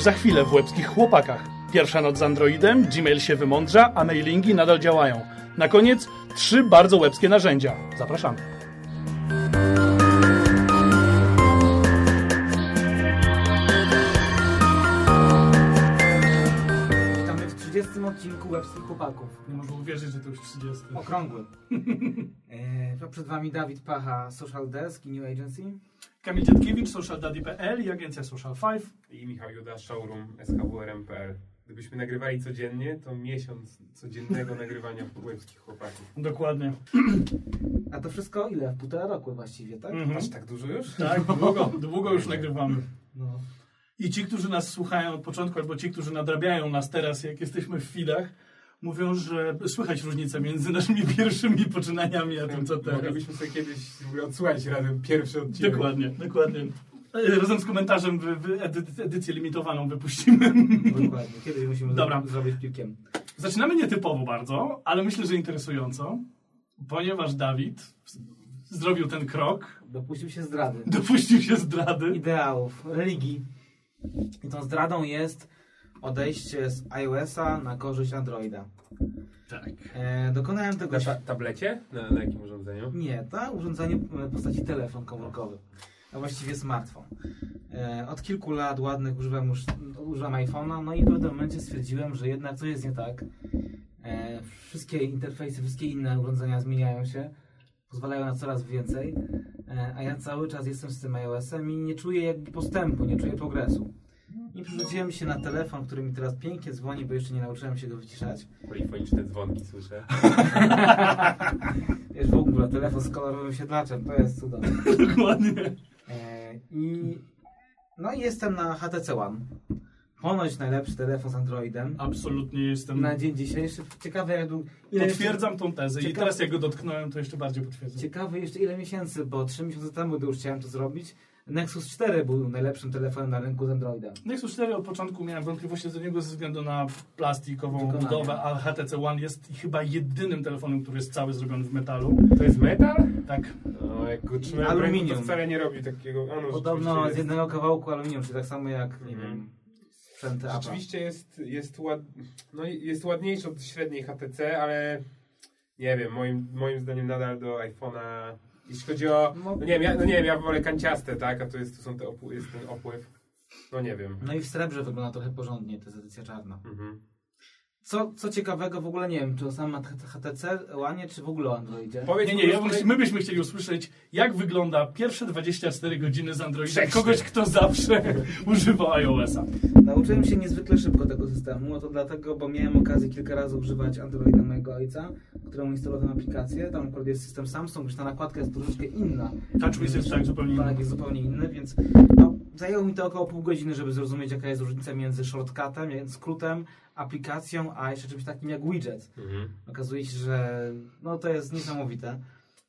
już za chwilę w łebskich chłopakach. Pierwsza noc z Androidem, Gmail się wymądrza, a mailingi nadal działają. Na koniec trzy bardzo łebskie narzędzia. Zapraszamy. Witamy w 30 odcinku Webskich Chłopaków. Nie mogę uwierzyć, że to już 30. Okrągły. e, przed Wami Dawid Pacha, Social Desk i New Agency. Kamil Dziadkiewicz, socialdaddy.pl i agencja Social 5. I Michał Juda, showroom SHWRM.pl. Gdybyśmy nagrywali codziennie, to miesiąc codziennego nagrywania łebskich chłopaków. Dokładnie. A to wszystko ile? W półtora roku właściwie, tak? Mhm. Aż tak dużo już? Tak, długo, długo już nagrywamy. No. I ci, którzy nas słuchają od początku, albo ci, którzy nadrabiają nas teraz, jak jesteśmy w chwilach, mówią, że słychać różnicę między naszymi pierwszymi poczynaniami a tym, co teraz. Moglibyśmy sobie kiedyś odsłuchać razem pierwszy odcinek. Dokładnie, dokładnie. E, Razem z komentarzem wy, wy edy- edycję limitowaną wypuścimy. Dokładnie. Kiedyś musimy Dobra. zro- zrobić piłkiem. Zaczynamy nietypowo bardzo, ale myślę, że interesująco, ponieważ Dawid zrobił ten krok, Dopuścił się zdrady. dopuścił się zdrady. Ideałów, religii. I tą zdradą jest odejście z iOS-a na korzyść Androida. Tak. E, dokonałem tego... Na ta tablecie? Na, na jakim urządzeniu? Nie, to urządzenie w postaci telefon komórkowy, a właściwie smartfon. E, od kilku lat ładnych używam już używam iPhone'a, no i w pewnym momencie stwierdziłem, że jednak coś jest nie tak. E, wszystkie interfejsy, wszystkie inne urządzenia zmieniają się, pozwalają na coraz więcej, e, a ja cały czas jestem z tym iOS-em i nie czuję jakby postępu, nie czuję progresu. I przerzuciłem się na telefon, który mi teraz pięknie dzwoni, bo jeszcze nie nauczyłem się go wyciszać. Polifoniczne dzwonki słyszę. Wiesz, w ogóle telefon z kolorowym siedlaczem, to jest cudowne. Dokładnie. E, I no i jestem na HTC One. Ponoć najlepszy telefon z Androidem. Absolutnie jestem. Na dzień dzisiejszy. Ciekawe jak dłu- ile Potwierdzam tą tezę i Ciekawe- teraz jak go dotknąłem, to jeszcze bardziej Jeszcze, potwierdzam. ciekawe jeszcze ile miesięcy, bo 3 miesiące temu gdy już chciałem to zrobić. Nexus 4 był najlepszym telefonem na rynku z Androidem. Nexus 4 od początku miałem wątpliwości do niego ze względu na plastikową Wykonanie. budowę, a HTC One jest chyba jedynym telefonem, który jest cały zrobiony w metalu. To jest metal? Tak. No, jak Aluminium. to wcale nie robi takiego... A no, Podobno z jednego kawałku aluminium, czyli tak samo jak, nie Mhm. wiem, sprzęty Apple. Rzeczywiście jest, jest, ład... no, jest ładniejszy od średniej HTC, ale nie wiem, moim, moim zdaniem nadal do iPhone'a, jeśli chodzi o, No, no nie wiem, ja, no nie wiem, ja wolę kanciaste, tak, a to jest, tu są te jest ten opływ, no nie wiem. no i w srebrze wygląda trochę porządnie, to jest edycja czarna. Mhm. Co, co ciekawego w ogóle nie wiem, czy o samym HTC One, czy w ogóle o Androidzie. Powiedz Nie, nie, ja bym, my byśmy chcieli usłyszeć, jak wygląda pierwsze 24 godziny z Androida kogoś, kto zawsze używa iOS-a. Nauczyłem się niezwykle szybko tego systemu, a to dlatego, bo miałem okazję kilka razy używać Androida mojego ojca, któremu instalowałem aplikację. Tam akurat jest system Samsung, już ta nakładka jest troszeczkę inna. TouchWiz jest tak zupełnie inny. Tak, jest zupełnie inny, więc no, zajęło mi to około pół godziny, żeby zrozumieć, jaka jest różnica między shortcutem, skrótem, aplikacją, a jeszcze czymś takim jak widget. Mhm. Okazuje się, że no, to jest niesamowite.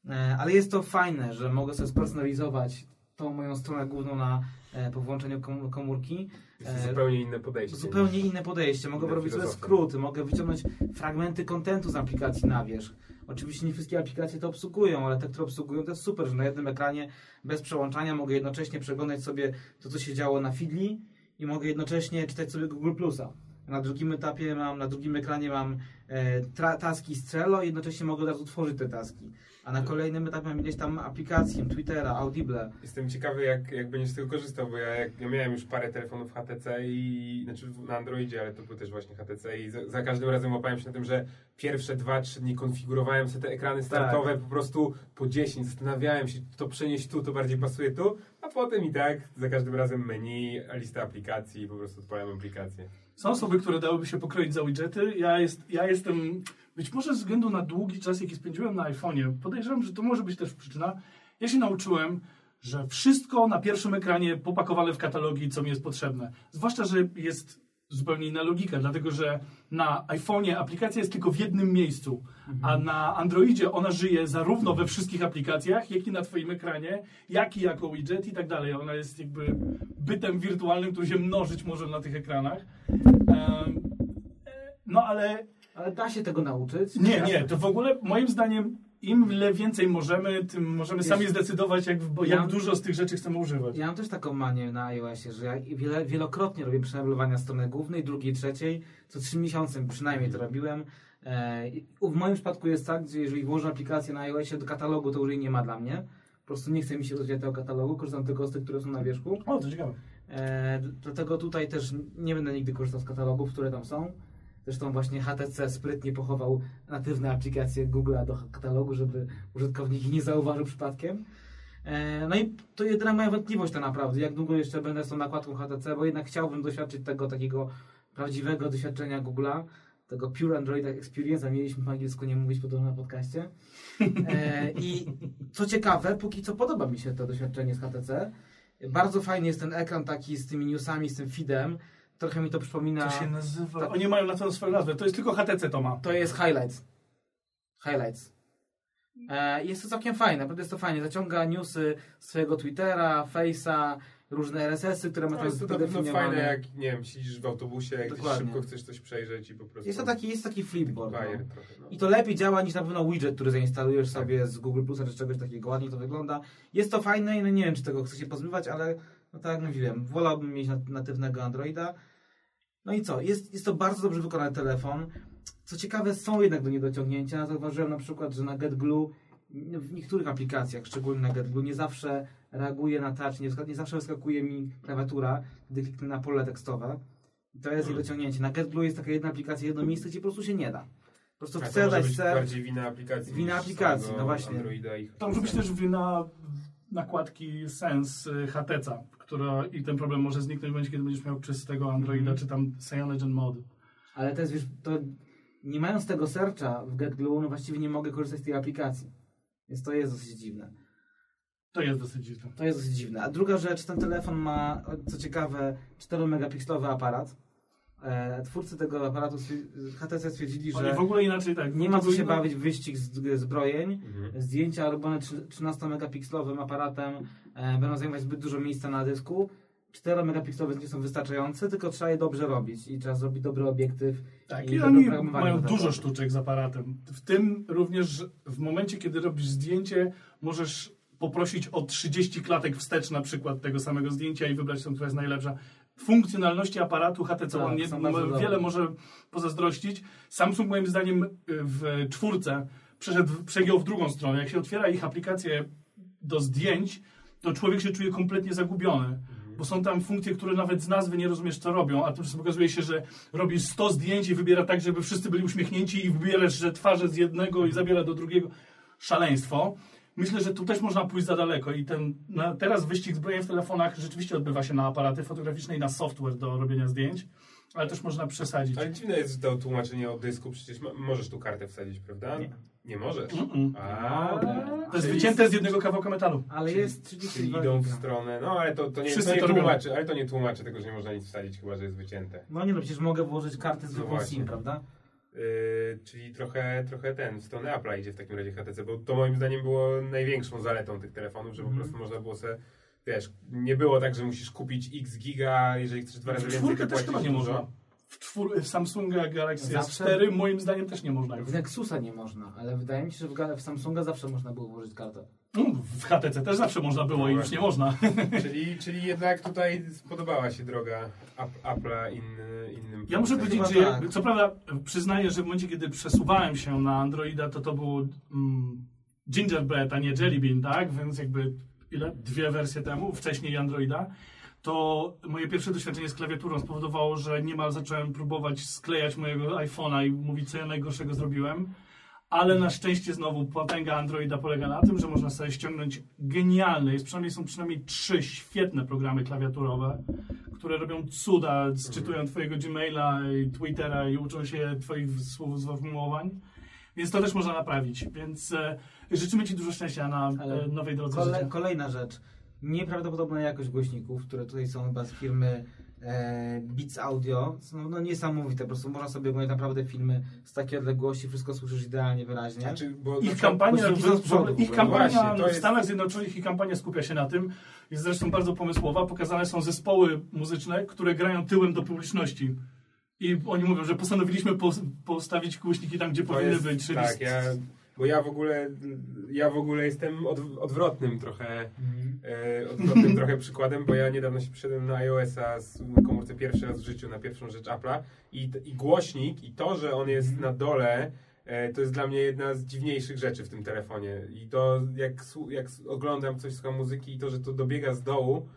E, Ale jest to fajne, że mogę sobie spersonalizować tą moją stronę główną na, e, po włączeniu kom- komórki. Jest E, zupełnie inne podejście. Zupełnie inne podejście. Mogę Inna robić sobie skróty, mogę wyciągnąć fragmenty kontentu z aplikacji na wierzch. Oczywiście nie wszystkie aplikacje to obsługują, ale te, które obsługują, to jest super, że na jednym ekranie bez przełączania mogę jednocześnie przeglądać sobie to, co się działo na Fidli i mogę jednocześnie czytać sobie Google Plusa. Na drugim etapie mam, na drugim ekranie mam e, taski z Trello i jednocześnie mogę od razu tworzyć te taski. A na kolejnym etapie mam ileś tam aplikację, Twittera, Audible. Jestem ciekawy, jak, jak będziesz z tego korzystał, bo ja, ja miałem już parę telefonów HTC i znaczy na Androidzie, ale to był też właśnie HTC i za, za każdym razem łapałem się na tym, że pierwsze 2-3 dni konfigurowałem sobie te ekrany startowe po prostu po 10, zastanawiałem się, to przenieść tu, to bardziej pasuje tu, a potem i tak za każdym razem menu, lista aplikacji i po prostu odpalam aplikację. Są osoby, które dałyby się pokroić za widgety. Ja, jest, ja jestem, być może ze względu na długi czas, jaki spędziłem na iPhone'ie, podejrzewam, że to może być też przyczyna. Ja się nauczyłem, że wszystko na pierwszym ekranie popakowane w katalogi, co mi jest potrzebne. Zwłaszcza, że jest zupełnie inna logika, dlatego że na iPhone'ie aplikacja jest tylko w jednym miejscu, a na Androidzie ona żyje zarówno we wszystkich aplikacjach, jak i na Twoim ekranie, jak i jako widget i tak dalej. Ona jest jakby bytem wirtualnym, który się mnożyć może na tych ekranach. E, No ale Ale da się tego nauczyć. nie, nie, to w ogóle moim zdaniem im więcej możemy, tym możemy Wiesz, sami zdecydować, jak, bo ja- jak dużo z tych rzeczy chcemy używać. Ja mam też taką manię na iOSie, że ja wiele, wielokrotnie robię przemeblowania strony głównej, drugiej, trzeciej. Co trzy miesiące przynajmniej to robiłem. E, w moim przypadku jest tak, że jeżeli włożę aplikację na iOSie do katalogu, to już jej nie ma dla mnie. Po prostu nie chce mi się rozwijać tego katalogu, korzystam tylko z tych, które są na wierzchu. O, to ciekawe. E, dlatego tutaj też nie będę nigdy korzystał z katalogów, które tam są. Zresztą właśnie HTC sprytnie pochował natywne aplikacje Google'a do katalogu, żeby użytkownik nie zauważył przypadkiem. E, no i to jedyna moja wątpliwość tak naprawdę, jak długo jeszcze będę z tą nakładką HTC, bo jednak chciałbym doświadczyć tego takiego prawdziwego doświadczenia Google'a, tego Pure Android Experience, a mieliśmy po angielsku nie mówić podobno na podcaście. E, I co ciekawe, póki co podoba mi się to doświadczenie z HTC. Bardzo fajny jest ten ekran taki z tymi newsami, z tym feedem. Trochę mi to przypomina... To się nazywa... Tak. Oni mają na to swoją nazwę. To jest tylko HTC to ma. To jest highlights. Highlights. E, jest to całkiem fajne, naprawdę jest to fajnie. Zaciąga newsy z swojego Twittera, Face'a, różne RSS-y, które ma tam jest to na fajne, jak nie wiem, siedzisz w autobusie, jak Dokładnie. szybko chcesz coś przejrzeć i po prostu... Jest to taki, jest taki flipboard. No. trochę, no. I to lepiej działa niż na pewno widget, który zainstalujesz sobie z Google Plusa czy czegoś takiego. Ładnie to wygląda. Jest to fajne i no nie wiem, czy tego chcę się pozbywać, ale no tak jak mówiłem, wolałbym mieć nat- natywnego Androida. No i co? Jest, jest to bardzo dobrze wykonany telefon. Co ciekawe, są jednak do niedociągnięcia. Zauważyłem na przykład, że na GetGlue w niektórych aplikacjach, szczególnie na GetGlue, nie zawsze reaguje na touch, nie, nie zawsze wyskakuje mi klawiatura, gdy kliknę na pole tekstowe. I to jest Hmm. niedociągnięcie. Na GetGlue jest taka jedna aplikacja, jedno miejsce, gdzie po prostu się nie da. Po prostu A to chcę dać ser. bardziej wina aplikacji. Wina aplikacji, no właśnie. Androida i To może być też wina nakładki Sense y, HTC, która i ten problem może zniknąć w momencie, kiedy będziesz miał czystego Androida, Mhm. czy tam Cyanogen Mod. Ale to jest, wiesz, to nie mając tego searcha w GetGlue, no właściwie nie mogę korzystać z tej aplikacji. Więc to jest dosyć dziwne. To jest dosyć dziwne. To jest dosyć dziwne. A druga rzecz, ten telefon ma, co ciekawe, 4-megapikslowy aparat. E, twórcy tego aparatu HTC stwierdzili, Oni że w ogóle inaczej tak. nie ma co się bawić w wyścig z, zbrojeń. Mhm. Zdjęcia robione trzy- 13-megapikslovym aparatem e, będą zajmować zbyt dużo miejsca na dysku. 4-megapikselowe zdjęcia są wystarczające, tylko trzeba je dobrze robić i trzeba zrobić dobry obiektyw. Tak, I i oni mają dużo sztuczek z aparatem. W tym również w momencie, kiedy robisz zdjęcie, możesz poprosić o 30 klatek wstecz na przykład tego samego zdjęcia i wybrać tą, która jest najlepsza. Funkcjonalności aparatu HTC Tak, on nie, są bardzo ma- dobre. wiele może pozazdrościć. Samsung moim zdaniem y, w czwórce przeszedł, przegiął w drugą stronę. Jak się otwiera ich aplikację do zdjęć, to człowiek się czuje kompletnie zagubiony. Bo są tam funkcje, które nawet z nazwy nie rozumiesz, co robią, a tymczasem okazuje się, że robisz 100 zdjęć i wybiera tak, żeby wszyscy byli uśmiechnięci i wybierasz, że twarze z jednego i zabiera do drugiego. Szaleństwo. Myślę, że tu też można pójść za daleko i ten na, teraz wyścig zbrojeń w telefonach rzeczywiście odbywa się na aparaty fotograficzne i na software do robienia zdjęć, ale też można przesadzić. Ale dziwne jest to tłumaczenie o dysku, przecież możesz tu kartę wsadzić, prawda? Nie. Nie możesz. Mm-mm. A, To jest wycięte z jednego kawałka metalu. Ale Czyli- jest 32 Czyli idą w stronę, no ale to, to nie, Wszyscy to nie to robią. tłumaczy, ale to nie tłumaczy tego, że nie można nic wsadzić, chyba że jest wycięte. No nie no, przecież mogę włożyć kartę z No. SIM, prawda? Yy, czyli trochę, trochę ten, w stronę Apple'a idzie w takim razie HTC, bo to moim zdaniem było największą zaletą tych telefonów, że po Mhm. prostu można było sobie, wiesz, nie było tak, że musisz kupić x giga, jeżeli chcesz dwa razy W więcej, czwórkę to też chyba nie dużo. można. W, czwór, w Samsunga Galaxy Zawsze- S4 moim zdaniem też nie można. już. W Nexusa nie można, ale wydaje mi się, że w, Ga- w Samsunga zawsze można było włożyć kartę. No, w HTC też zawsze można było i już nie można. Czyli, czyli jednak tutaj spodobała się droga Ap- Apple'a inny, innym Ja muszę powiedzieć, że tak. co prawda przyznaję, że w momencie, kiedy przesuwałem się na Androida, to to był mm, Gingerbread, a nie Jelly Bean, tak? Więc jakby ile? Dwie wersje temu, wcześniej Androida. To moje pierwsze doświadczenie z klawiaturą spowodowało, że niemal zacząłem próbować sklejać mojego iPhone'a i mówić, co ja najgorszego zrobiłem. Ale na szczęście znowu potęga Androida polega na tym, że można sobie ściągnąć genialne, jest przynajmniej, są przynajmniej trzy świetne programy klawiaturowe, które robią cuda, sczytują twojego Gmaila i Twittera i uczą się twoich słów, sformułowań. Więc to też można naprawić. Więc e, życzymy Ci dużo szczęścia na e, nowej drodze Kole, kolejna rzecz. Nieprawdopodobna jakość głośników, które tutaj są chyba z firmy Beats Audio. Są no, niesamowite. Po prostu można sobie oglądać naprawdę filmy z takiej odległości, wszystko słyszysz idealnie, wyraźnie. Znaczy, Ich kampania, z przodu w ich kampania Właśnie, to w jest- Stanach Zjednoczonych ich kampania skupia się na tym. Jest zresztą bardzo pomysłowa. Pokazane są zespoły muzyczne, które grają tyłem do publiczności. I oni mówią, że postanowiliśmy pos- postawić głośniki tam, gdzie To powinny jest, być. Czyli Tak, ja, bo ja w ogóle, ja w ogóle jestem od, odwrotnym trochę, e, odwrotnym trochę przykładem, bo ja niedawno się przyszedłem na iOS-a z komórce pierwszy raz w życiu, na pierwszą rzecz Apple'a. I, i głośnik i to, że on jest na dole, e, to jest dla mnie jedna z dziwniejszych rzeczy w tym telefonie. I to jak, jak oglądam coś, słucham muzyki i to, że to dobiega z dołu,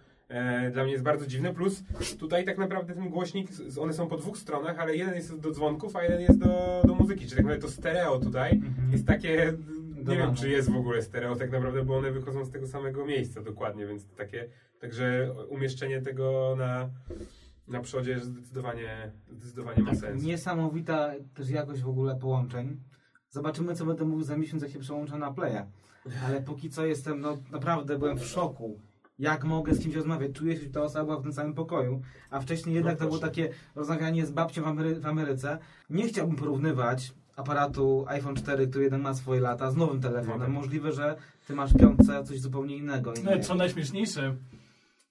dla mnie jest bardzo dziwne. Plus tutaj tak naprawdę ten głośnik, one są po dwóch stronach, ale jeden jest do dzwonków, a jeden jest do, do muzyki. Czyli tak naprawdę to stereo tutaj Mhm. jest takie, nie wiem czy jest w ogóle stereo tak naprawdę, bo one wychodzą z tego samego miejsca dokładnie, więc takie, także umieszczenie tego na, na przodzie zdecydowanie, zdecydowanie ma Tak, sens. Niesamowita też jakość w ogóle połączeń. Zobaczymy, co będę mówił za miesiąc, jak się przełączę na Playa. Ale póki co jestem, no naprawdę byłem w szoku. Jak mogę z kimś rozmawiać? Czuję się, że ta osoba była w tym samym pokoju. A wcześniej jednak to było takie rozmawianie z babcią w, Amery- w Ameryce. Nie chciałbym porównywać aparatu iPhone 4, który jeden ma swoje lata, z nowym telefonem. No tak. Możliwe, że ty masz w piątce coś zupełnie innego. No, co najśmieszniejsze,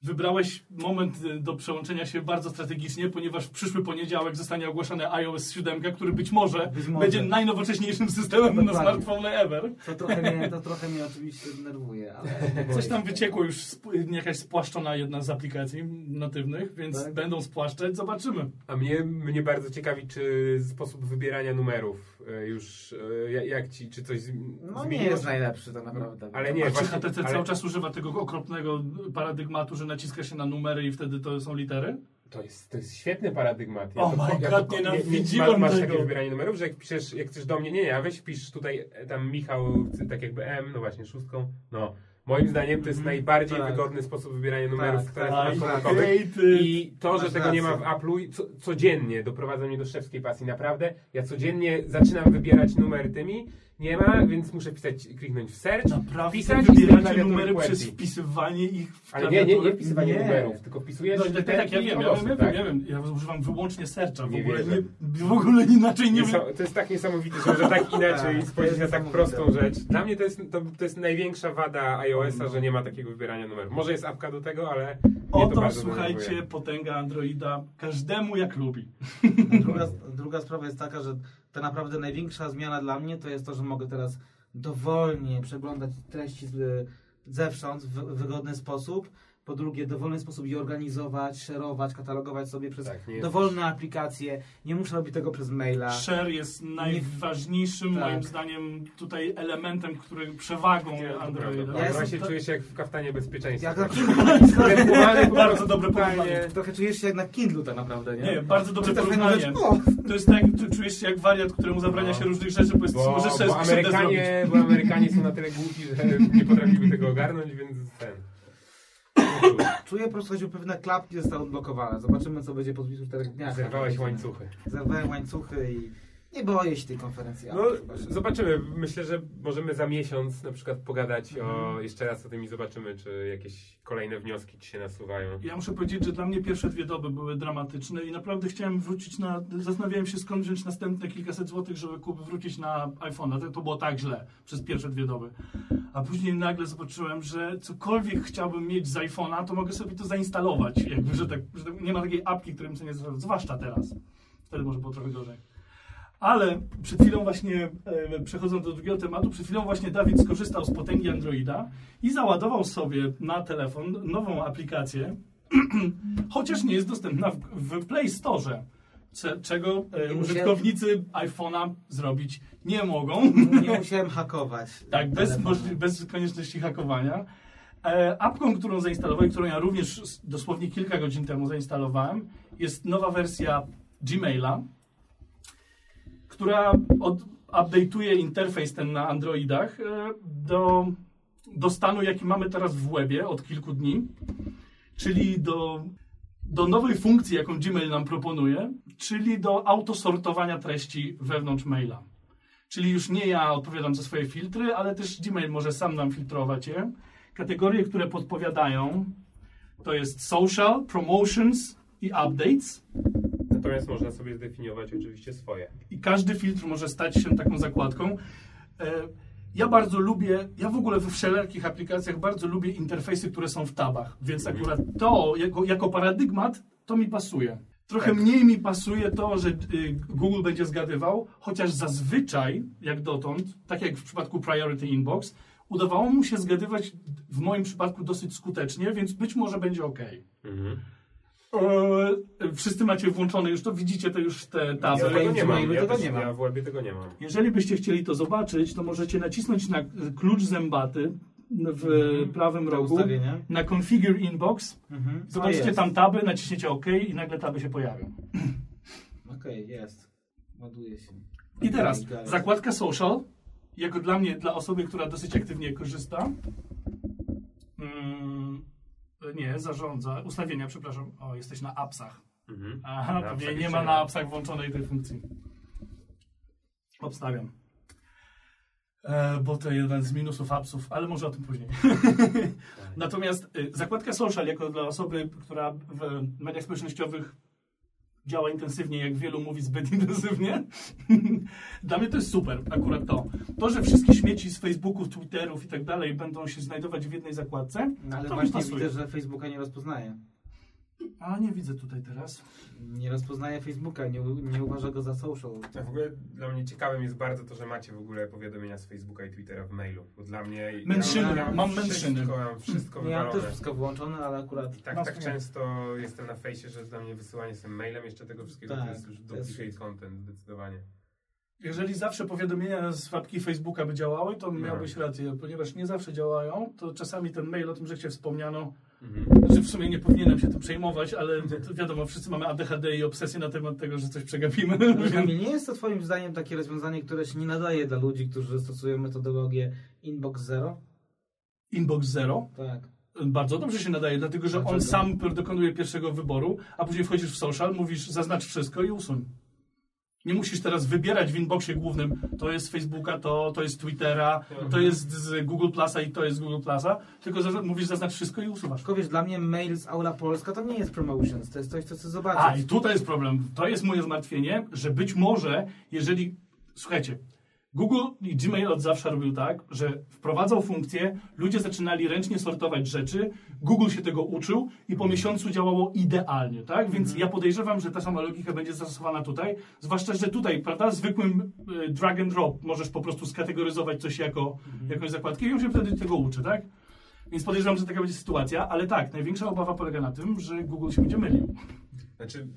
wybrałeś moment y, do przełączenia się bardzo strategicznie, ponieważ w przyszły poniedziałek zostanie ogłoszony iOS 7, który być może, Być może. będzie najnowocześniejszym systemem na smartfony ever. To trochę mnie, to trochę mnie oczywiście denerwuje, ale... Coś tam wyciekło już, jakaś spłaszczona jedna z aplikacji natywnych, więc Tak. będą spłaszczać, zobaczymy. A mnie, mnie bardzo ciekawi, czy sposób wybierania numerów e, już, e, jak- ci, czy coś z- No nie zmieniło jest najlepszy tak naprawdę. Ale nie, A właśnie, HTC ale cały czas używa tego okropnego paradygmatu, że naciska się na numery i wtedy to są litery? to jest, to jest świetny paradygmat. Oh to- my to- God, nie- nienawidziłem masz, masz tego. takie wybieranie numerów, że jak piszesz, jak chcesz do mnie, nie, nie, a weź wpisz tutaj e, tam Michał, tak jakby M, no właśnie, szóstką, no. Moim zdaniem to jest Mhm, najbardziej tak. wygodny sposób wybierania numerów Tak, w tak, tak. Ej, ty. I to, że tego nie ma w. Apple'u, i co, codziennie doprowadza mnie do szewskiej pasji. Naprawdę, ja codziennie zaczynam wybierać numer tymi, nie ma, więc muszę pisać, kliknąć w search, Naprawdę i tej wybieracie klawiatury numery QWERTY. przez wpisywanie ich w Ale nie, nie, nie klawiaturę? wpisywanie Nie. numerów, tylko wpisujesz No, tak, tak, ja wiem, ja wiem, tak? ja wiem, ja używam wyłącznie searcha, w Nie ogóle, wierzę. nie, w ogóle inaczej nie... Nieso- to jest tak niesamowite, że można tak inaczej Tak, spojrzeć na tak prostą rzecz. Dla mnie to jest, to, to jest największa wada iOS-a, że nie ma takiego wybierania numerów. Może jest apka do tego, ale mnie to Oto, bardzo słuchajcie, denerwuje. potęga Androida, każdemu jak lubi. Druga, druga sprawa jest taka, że ta naprawdę największa zmiana dla mnie to jest to, że mogę teraz dowolnie przeglądać treści z, zewsząd w wygodny sposób. Po drugie, dowolny sposób je organizować, szerować, katalogować sobie przez Tak, nie jest- dowolne aplikacje. Nie muszę robić tego przez maila. Share jest najważniejszym, Tak. moim zdaniem, tutaj elementem, który przewagą Nie, to Androida. Ja Ja się to- czuję się jak w kaftanie bezpieczeństwa. Jak na Ewentualnie po Bardzo dobre totalnie- porównanie. Trochę czujesz się jak na Kindle tak naprawdę, nie? Nie, bardzo dobre porównanie. To jest tak, ty czujesz się jak wariat, któremu zabrania No. się różnych rzeczy, bo, Bo, możesz sobie bo, zrobić. Amerykanie, bo Amerykanie są na tyle głupi, że nie potrafiły tego ogarnąć, więc ten. Czuję po prostu, że pewne klapki zostały odblokowane. Zobaczymy, co będzie po 24 dniach. Zerwałeś łańcuchy. Zerwałem łańcuchy i nie boję się tej konferencji. No, zobaczymy. Myślę, że możemy za miesiąc na przykład pogadać o, Mhm. jeszcze raz o tym i zobaczymy, czy jakieś kolejne wnioski ci się nasuwają. Ja muszę powiedzieć, że dla mnie pierwsze dwie doby były dramatyczne i naprawdę chciałem wrócić na. Zastanawiałem się skąd wziąć następne kilkaset złotych, żeby kup- wrócić na iPhone'a. To, to było tak źle przez pierwsze dwie doby. A później nagle zobaczyłem, że cokolwiek chciałbym mieć z iPhone'a, to mogę sobie to zainstalować. Jakby, że tak, że tak, nie ma takiej apki, którym sobie nie zrobię, zwłaszcza teraz. Wtedy może było trochę gorzej. Ale przed chwilą właśnie, e, przechodząc do drugiego tematu, przed chwilą właśnie Dawid skorzystał z potęgi Androida i załadował sobie na telefon nową aplikację, chociaż nie jest dostępna w, w Play Store, cze- czego e, Nie użytkownicy iPhone'a zrobić nie mogą. Nie musiałem hakować. Tak, bez, bez konieczności hakowania. E, apką, którą zainstalowałem, którą ja również dosłownie kilka godzin temu zainstalowałem, jest nowa wersja Gmaila, która update'uje interfejs ten na Androidach e, do, do stanu, jaki mamy teraz w webie od kilku dni, czyli do, do nowej funkcji, jaką Gmail nam proponuje, czyli do autosortowania treści wewnątrz maila. Czyli już nie ja odpowiadam za swoje filtry, ale też Gmail może sam nam filtrować je. Kategorie, które podpowiadają, to jest social, promotions i updates. Natomiast można sobie zdefiniować oczywiście swoje. I każdy filtr może stać się taką zakładką. E, Ja bardzo lubię, ja w ogóle we wszelkich aplikacjach bardzo lubię interfejsy, które są w tabach, więc akurat to jako, jako paradygmat to mi pasuje. Trochę Tak. mniej mi pasuje to, że y, Google będzie zgadywał, chociaż zazwyczaj, jak dotąd, tak jak w przypadku Priority Inbox, udawało mu się zgadywać w moim przypadku dosyć skutecznie, więc być może będzie ok. Mhm. Wszyscy macie włączone już to, widzicie to już te Ja taby. tego nie mam, Gmailu ja, tego nie mam. ja w łebie tego nie mam. Jeżeli byście chcieli to zobaczyć, to możecie nacisnąć na klucz zębaty w Mhm. prawym rogu, na Configure Inbox, Mhm. zobaczycie tam taby, naciśniecie OK i nagle taby się pojawią. Okej, jest. Ładuje się. I teraz zakładka social, jako dla mnie, dla osoby, która dosyć aktywnie korzysta. Mm, nie, zarządza. Ustawienia, przepraszam. O, jesteś na appsach. Mhm. Aha, Na pewnie nie ma na appsach włączonej tej funkcji. Obstawiam. E, bo to jeden z minusów appsów, ale może o tym później. Natomiast y, zakładka social, jako dla osoby, która w mediach społecznościowych działa intensywnie, jak wielu mówi zbyt intensywnie, dla mnie to jest super, akurat to. To, że wszystkie śmieci z Facebooków, Twitterów i tak dalej będą się znajdować w jednej zakładce, No, ale to mi właśnie pasuje. widzę, że Facebooka nie rozpoznaje. A nie widzę tutaj teraz. Nie rozpoznaje Facebooka, nie, u- nie uważa go za social. A w ogóle dla mnie ciekawym jest bardzo to, że macie w ogóle powiadomienia z Facebooka i Twittera w mailu. Bo dla mnie. Ja mam wszystko, mentions. Mam wszystko Ja mam wywalone. też wszystko włączone, ale akurat I tak, Mam tak często jestem na fejsie, że dla mnie wysyłanie sobie mailem jeszcze tego wszystkiego Tak, to jest już to jest- duplicate content zdecydowanie. Jeżeli zawsze powiadomienia z apki Facebooka by działały, to No. miałbyś rację, ponieważ nie zawsze działają, to czasami ten mail o tym, że cię wspomniano, Mhm. że w sumie nie powinienem się tym przejmować, ale wiadomo, wszyscy mamy ADHD i obsesję na temat tego, że coś przegapimy. Nie jest to twoim zdaniem takie rozwiązanie, które się nie nadaje dla ludzi, którzy stosują metodologię Inbox Zero? Inbox Zero Tak. bardzo dobrze się nadaje, dlatego że on sam dokonuje pierwszego wyboru, a później wchodzisz w social, mówisz zaznacz wszystko i usuń. Nie musisz teraz wybierać w inboxie głównym, to jest Facebooka, to, to jest Twittera, to jest z Google Plusa i to jest z Google Plusa, tylko zazna- mówisz zaznacz wszystko i usuwasz. Tylko wiesz, dla mnie mail z Aula Polska to nie jest promotions, to jest coś, co chcę zobaczyć. A, i tutaj jest problem. To jest moje zmartwienie, że być może, jeżeli. Słuchajcie, Google i Gmail od zawsze robił tak, że wprowadzał funkcję, ludzie zaczynali ręcznie sortować rzeczy, Google się tego uczył i po miesiącu działało idealnie, tak? Więc ja podejrzewam, że ta sama logika będzie zastosowana tutaj, zwłaszcza, że tutaj, prawda, zwykłym y, drag and drop możesz po prostu skategoryzować coś jako jakąś zakładkę i on się wtedy tego uczy, tak? Więc podejrzewam, że taka będzie sytuacja, ale tak, największa obawa polega na tym, że Google się będzie mylił. Znaczy,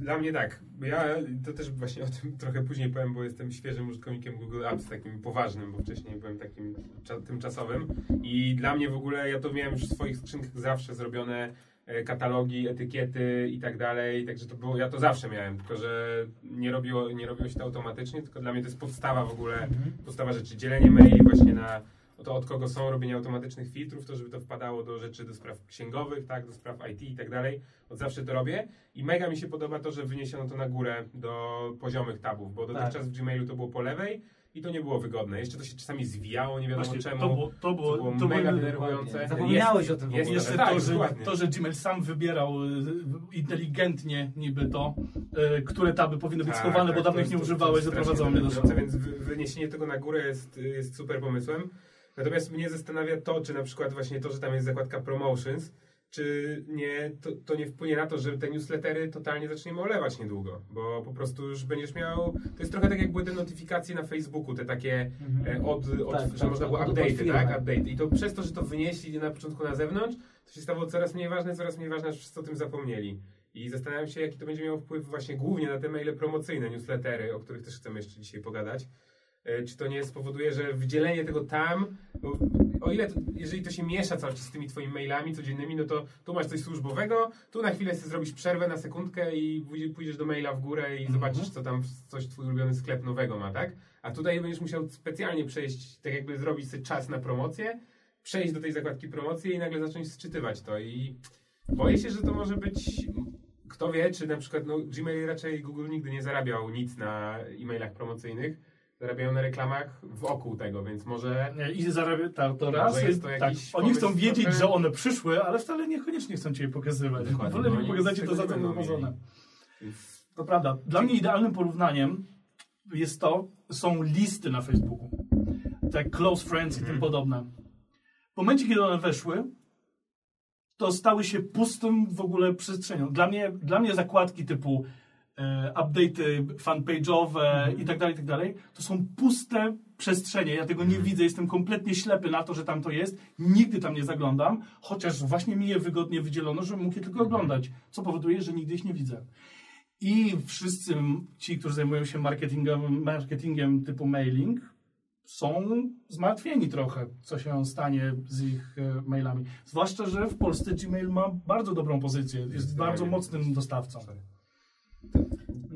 dla mnie tak. Ja to też właśnie o tym trochę później powiem, bo jestem świeżym użytkownikiem Google Apps, takim poważnym, bo wcześniej byłem takim cza- tymczasowym. I dla mnie w ogóle, ja to miałem już w swoich skrzynkach zawsze zrobione e, katalogi, etykiety i tak dalej, także to było, ja to zawsze miałem, tylko że nie robiło, nie robiło się to automatycznie, tylko dla mnie to jest podstawa w ogóle, Mhm. podstawa rzeczy, dzielenie maili właśnie na to od kogo są, robienie automatycznych filtrów, to żeby to wpadało do rzeczy, do spraw księgowych, tak, do spraw IT i tak dalej. Od zawsze to robię i mega mi się podoba to, że wyniesiono to na górę do poziomych tabów, bo dotychczas w Gmailu to było po lewej i to nie było wygodne. Jeszcze to się czasami zwijało, nie wiadomo Właśnie, czemu. to było, to było, to było to mega denerwujące. Zapomniałeś o tym jest jeszcze tak, to, że, dokładnie. to, że Gmail sam wybierał y, inteligentnie niby to, y, które taby powinny być Tak, schowane, tak, bo dawno ich nie używałeś, jest zaprowadzał mnie do szału. Więc wy- wyniesienie tego na górę jest, jest super pomysłem. Natomiast mnie zastanawia to, czy na przykład właśnie to, że tam jest zakładka promotions, czy nie, to, to nie wpłynie na to, że te newslettery totalnie zaczniemy olewać niedługo, bo po prostu już będziesz miał, to jest trochę tak jak były te notyfikacje na Facebooku, te takie Mhm. e, od, od Tak, że tak, można było od update'y, firmy. tak? Update. I to przez to, że to wynieśli na początku na zewnątrz, to się stało coraz mniej ważne, coraz mniej ważne, aż wszyscy o tym zapomnieli. I zastanawiam się, jaki to będzie miało wpływ właśnie głównie na te maile promocyjne, newslettery, o których też chcemy jeszcze dzisiaj pogadać. E, Czy to nie spowoduje, że wydzielenie tego tam, o ile, to, jeżeli to się miesza cały czas z tymi twoimi mailami codziennymi, no to tu masz coś służbowego, tu na chwilę sobie zrobisz przerwę na sekundkę i pójdzie- pójdziesz do maila w górę i Mhm. zobaczysz, co tam coś twój ulubiony sklep nowego ma, tak? A tutaj będziesz musiał specjalnie przejść, tak jakby zrobić sobie czas na promocję, przejść do tej zakładki promocji i nagle zacząć sczytywać to. I boję się, że to może być. Kto wie, czy na przykład no, Gmail raczej Google nigdy nie zarabiał nic na e-mailach promocyjnych. Zarabiają na reklamach wokół tego, więc może. I zarabia tak, to raz. jest to tak, oni chcą wiedzieć, trochę- że one przyszły, ale wcale niekoniecznie chcą cię je pokazywać. Dokładnie, Wolę mi oni pokazać to za to To prawda. Dla mnie idealnym porównaniem jest to, są listy na Facebooku. Tak close friends i tym Mhm. podobne. W momencie, kiedy one weszły, to stały się pustym w ogóle przestrzenią. Dla mnie, dla mnie zakładki typu update'y fanpage'owe i tak dalej, i tak dalej, to są puste przestrzenie. Ja tego nie widzę, jestem kompletnie ślepy na to, że tam to jest. Nigdy tam nie zaglądam, chociaż właśnie mi je wygodnie wydzielono, żebym mógł je tylko oglądać, co powoduje, że nigdy ich nie widzę. I wszyscy ci, którzy zajmują się marketingiem, marketingiem typu mailing, są zmartwieni trochę, co się stanie z ich e, mailami. Zwłaszcza, że w Polsce Gmail ma bardzo dobrą pozycję, jest Zdecydowanie. bardzo mocnym dostawcą.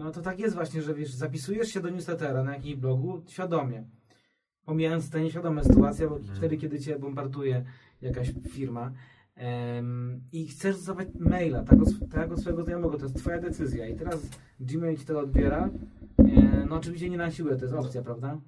No to tak jest właśnie, że wiesz, zapisujesz się do newslettera na jakimś blogu świadomie. Pomijając te nieświadome sytuacje, bo wtedy, kiedy cię bombarduje jakaś firma em, i chcesz dostawać maila, tak od, tak swojego znajomego, to jest twoja decyzja i teraz Gmail ci to odbiera. E, no oczywiście nie na siłę, to jest opcja, prawda?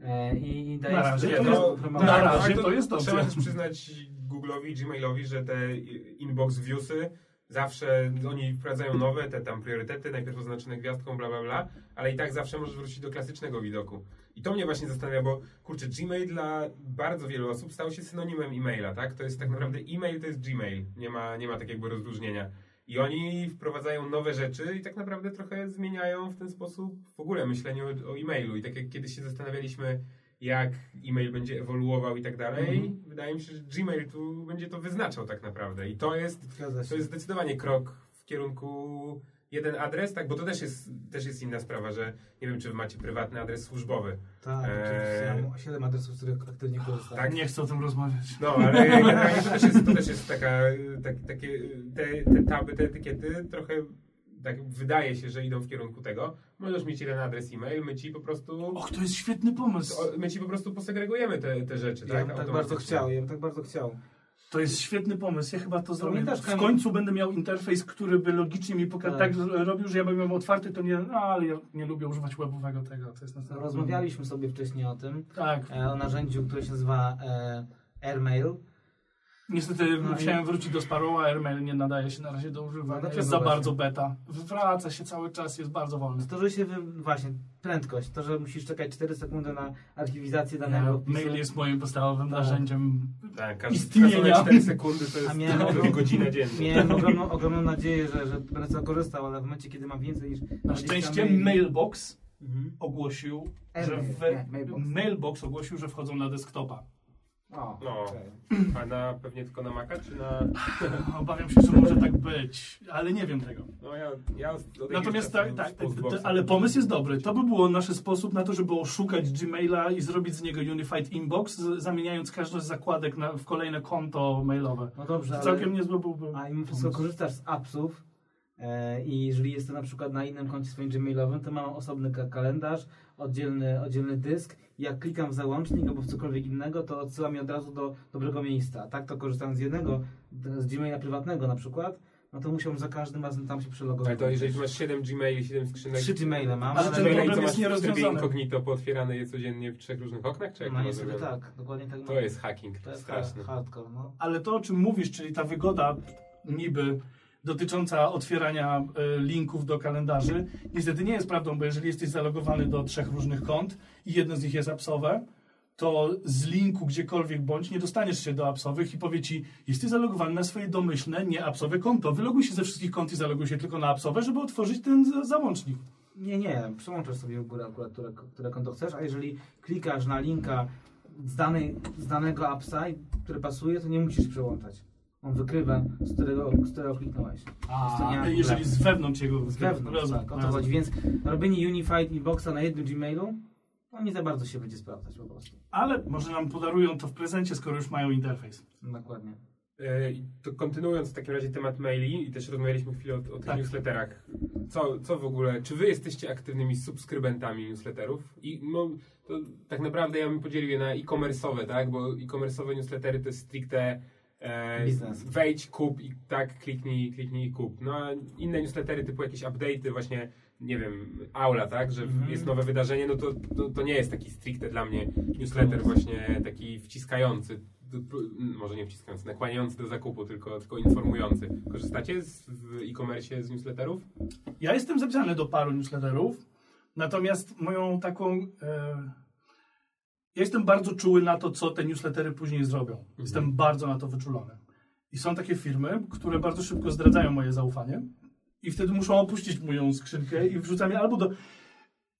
E, I, i daje Na razie to no, promować. na razie to jest Trzeba też przyznać Google'owi, Gmailowi, że te inbox viewsy zawsze oni wprowadzają nowe, te tam priorytety, najpierw oznaczone gwiazdką, bla bla bla, ale i tak zawsze możesz wrócić do klasycznego widoku. I to mnie właśnie zastanawia, bo kurczę, Gmail dla bardzo wielu osób stał się synonimem e-maila, tak? To jest tak naprawdę e-mail to jest Gmail, nie ma, nie ma tak jakby rozróżnienia. I oni wprowadzają nowe rzeczy i tak naprawdę trochę zmieniają w ten sposób w ogóle myślenie o, o e-mailu. I tak jak kiedyś się zastanawialiśmy, jak e-mail będzie ewoluował i tak dalej, Mhm. wydaje mi się, że Gmail tu będzie to wyznaczał tak naprawdę. I to jest, to jest zdecydowanie krok w kierunku jeden adres, tak? Bo to też jest, też jest inna sprawa, że nie wiem, czy wy macie prywatny adres służbowy. Tak, Eee. Ja 7 adresów, z których aktywnie korzystam. Tak. Nie chcę o tym rozmawiać. No, ale generalnie to też jest, to też jest taka, tak, takie, te, te taby, te etykiety trochę tak wydaje się, że idą w kierunku tego. Możesz mieć jeden adres e-mail, my ci po prostu Och, to jest świetny pomysł. my ci po prostu posegregujemy te, te rzeczy, Ja tak? bym tak bardzo chciał, ja bym tak bardzo chciał. To jest świetny pomysł. Ja chyba to zrobię. Pamiętasz, W końcu będę miał interfejs, który by logicznie mi pokazał, Tak. tak robił, że ja bym miał otwarty, to nie, no, ale ja nie lubię używać webowego tego. To jest następne. Rozmawialiśmy sobie wcześniej o tym, Tak. e, o narzędziu, które się nazywa e, AirMail. Niestety No wrócić do Sparrowa, AirMail nie nadaje się na razie do No używania. dlaczego jest za właśnie? bardzo beta. Wraca się cały czas, jest bardzo wolny. To, że się wy... właśnie, prędkość, to, że musisz czekać 4 sekundy na archiwizację danego Ja, odpisu. mail jest moim podstawowym Tak. narzędziem. Tak, każdy, Istnienia. każde 4 sekundy to jest A miałem- prawie godzina dziennie. Miałem ogromną, ogromną nadzieję, że, że będę z tego korzystał, ale w momencie, kiedy mam więcej niż... Na 20 szczęście maili- Mailbox Mhm. ogłosił, że. Mailbox. Mailbox ogłosił, że wchodzą na desktopa. O, No. okej. A na, pewnie tylko na Maca, czy na... Obawiam się, że może tak być, ale nie wiem tego. No ja, ja od jakiegoś Natomiast czasu tak, tak, z Postboxa t- ale pomysł jest dobry. To by było nasz sposób na to, żeby oszukać Gmaila i zrobić z niego Unified Inbox, z- zamieniając każdą z zakładek na, w kolejne konto mailowe. No dobrze, ale... Całkiem niezły byłby. A mimo wszystko korzystasz z appsów i jeżeli jestem na przykład na innym koncie swoim gmailowym, to mam osobny ka- kalendarz, oddzielny, oddzielny dysk. Jak klikam w załącznik albo w cokolwiek innego, to odsyła mnie od razu do dobrego miejsca. Tak to korzystając z jednego, z gmaila prywatnego na przykład, no to musiałbym za każdym razem tam się przelogować. Ale to jeżeli masz 7 Gmaili, 7 skrzynek... Trzy gmaile mam, Ale ten Gmaile, problem jest nierozwiązany. incognito pootwierane je codziennie w trzech różnych oknach, czy jak no niestety tak, dokładnie tak. To jest hacking, to jest straszny. hardcore, no. Ale to, o czym mówisz, czyli ta wygoda niby dotycząca otwierania e, linków do kalendarzy, niestety nie jest prawdą, bo jeżeli jesteś zalogowany do trzech różnych kont i jedno z nich jest appsowe, to z linku gdziekolwiek bądź nie dostaniesz się do appsowych i powie ci, jesteś zalogowany na swoje domyślne, nie appsowe konto. Wyloguj się ze wszystkich kont i zaloguj się tylko na appsowe, żeby otworzyć ten za- załącznik. Nie, nie, przełączasz sobie w górę akurat, które, które konto chcesz, a jeżeli klikasz na linka z, danej, z danego appsa, który pasuje, to nie musisz przełączać. On wykrywa, z którego, z którego kliknąłeś. Ma jeżeli z wewnątrz jego Z wewnątrz, tak, o to chodzi. Więc robienie Unified Inboxa na jednym Gmailu, to nie za bardzo się będzie sprawdzać po prostu. Ale może nam podarują to w prezencie, skoro już mają interfejs. Dokładnie. E, To kontynuując w takim razie temat maili i też rozmawialiśmy chwilę o, o tych Tak. newsletterach. Co, co w ogóle, czy wy jesteście aktywnymi subskrybentami newsletterów? I no, to tak naprawdę ja bym podzielił je na e-commerce'owe, tak? Bo e-commerce'owe newslettery to jest stricte e, Biznes. wejdź, kup i tak, kliknij, kliknij i kup. No a inne newslettery typu jakieś update'y właśnie, nie wiem, aula, tak? Że Mhm. jest nowe wydarzenie, no to, to, to nie jest taki stricte dla mnie newsletter właśnie taki wciskający do- może nie wciskający, nakłaniający do zakupu, tylko, tylko informujący. Korzystacie z, w e-commerce z newsletterów? Ja jestem zapisany do paru newsletterów, natomiast moją taką. E, ja jestem bardzo czuły na to, co te newslettery później zrobią. Jestem bardzo na to wyczulony. I są takie firmy, które bardzo szybko zdradzają moje zaufanie i wtedy muszą opuścić moją skrzynkę i wrzucam je albo do...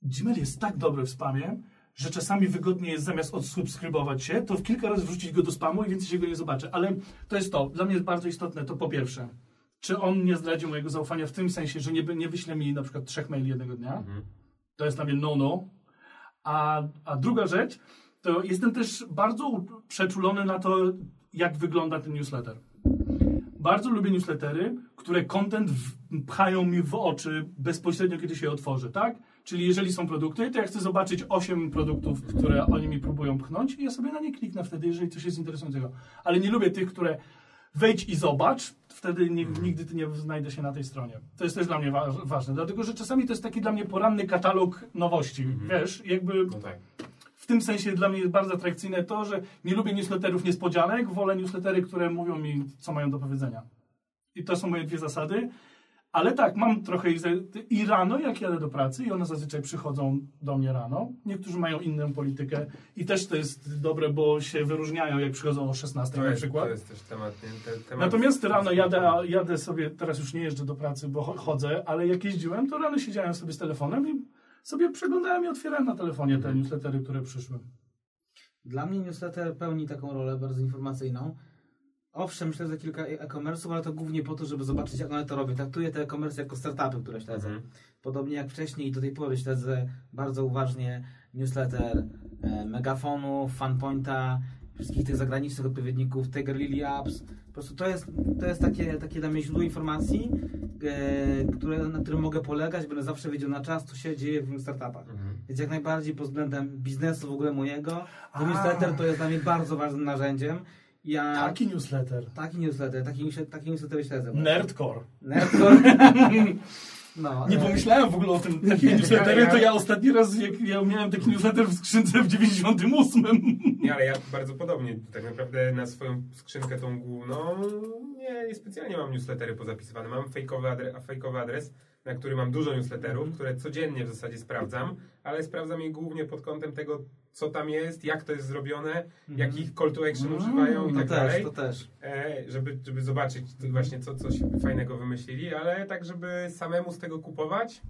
Gmail jest tak dobry w spamie, że czasami wygodniej jest zamiast odsubskrybować się, to w kilka razy wrzucić go do spamu i więcej się go nie zobaczy. Ale to jest to. Dla mnie jest bardzo istotne to po pierwsze, czy on nie zdradzi mojego zaufania w tym sensie, że nie, nie wyśle mi na przykład trzech maili jednego dnia. Mhm. To jest dla mnie no-no. A, a druga rzecz, to jestem też bardzo przeczulony na to, jak wygląda ten newsletter. Bardzo lubię newslettery, które content pchają mi w oczy bezpośrednio, kiedy się otworzy, tak? Czyli jeżeli są produkty, to ja chcę zobaczyć 8 produktów, które oni mi próbują pchnąć i ja sobie na nie kliknę wtedy, jeżeli coś jest interesującego. Ale nie lubię tych, które wejdź i zobacz, wtedy nie, nigdy ty nie znajdę się na tej stronie. To jest też dla mnie wa- ważne, dlatego że czasami to jest taki dla mnie poranny katalog nowości. Wiesz, jakby No tak. w tym sensie dla mnie jest bardzo atrakcyjne to, że nie lubię newsletterów niespodzianek, wolę newslettery, które mówią mi, co mają do powiedzenia. I to są moje dwie zasady. Ale tak, mam trochę i, rano, jak jadę do pracy, i one zazwyczaj przychodzą do mnie rano. Niektórzy mają inną politykę i też to jest dobre, bo się wyróżniają, jak przychodzą o 16 To na jest, przykład. to jest też temat, nie? Te, temat Natomiast rano jadę, jadę sobie, teraz już nie jeżdżę do pracy, bo cho- chodzę, ale jak jeździłem, to rano siedziałem sobie z telefonem i sobie przeglądałem i otwierałem na telefonie te newslettery, które przyszły. Dla mnie newsletter pełni taką rolę bardzo informacyjną. Owszem, śledzę kilka e-commerce'ów, ale to głównie po to, żeby zobaczyć, jak one to robią. Traktuję te e-commerce jako startupy, które śledzę. Mhm. Podobnie jak wcześniej i do tej pory śledzę bardzo uważnie newsletter e, Megafonu, Funpointa, wszystkich tych zagranicznych odpowiedników, Tiger Lily Apps. Po prostu to jest, to jest takie, takie dla mnie źródło informacji, e, które, na którym mogę polegać, będę zawsze wiedział na czas, co się dzieje w startupach. Mhm. Więc jak najbardziej pod względem biznesu w ogóle mojego, to A. newsletter to jest dla mnie bardzo ważnym narzędziem. Ja Taki newsletter. taki newsletter, taki, newsletter- taki newsletter śledzę. Nerdcore. Nerdcore. no, Nie e, pomyślałem w ogóle o tym. Takie newslettery to ja ostatni raz, jak ja miałem taki newsletter w skrzynce w 98. Nie, ale ja bardzo podobnie. Tak naprawdę na swoją skrzynkę tą główną nie, nie specjalnie mam newslettery pozapisywane. Mam fejkowy, adre, fejkowy adres, na który mam dużo newsletterów, które codziennie w zasadzie sprawdzam, ale sprawdzam je głównie pod kątem tego, co tam jest, jak to jest zrobione, jakich call to action Mm, używają i to tak też, dalej. to też. E, żeby, żeby zobaczyć właśnie, co coś fajnego wymyślili, ale tak, żeby samemu z tego kupować,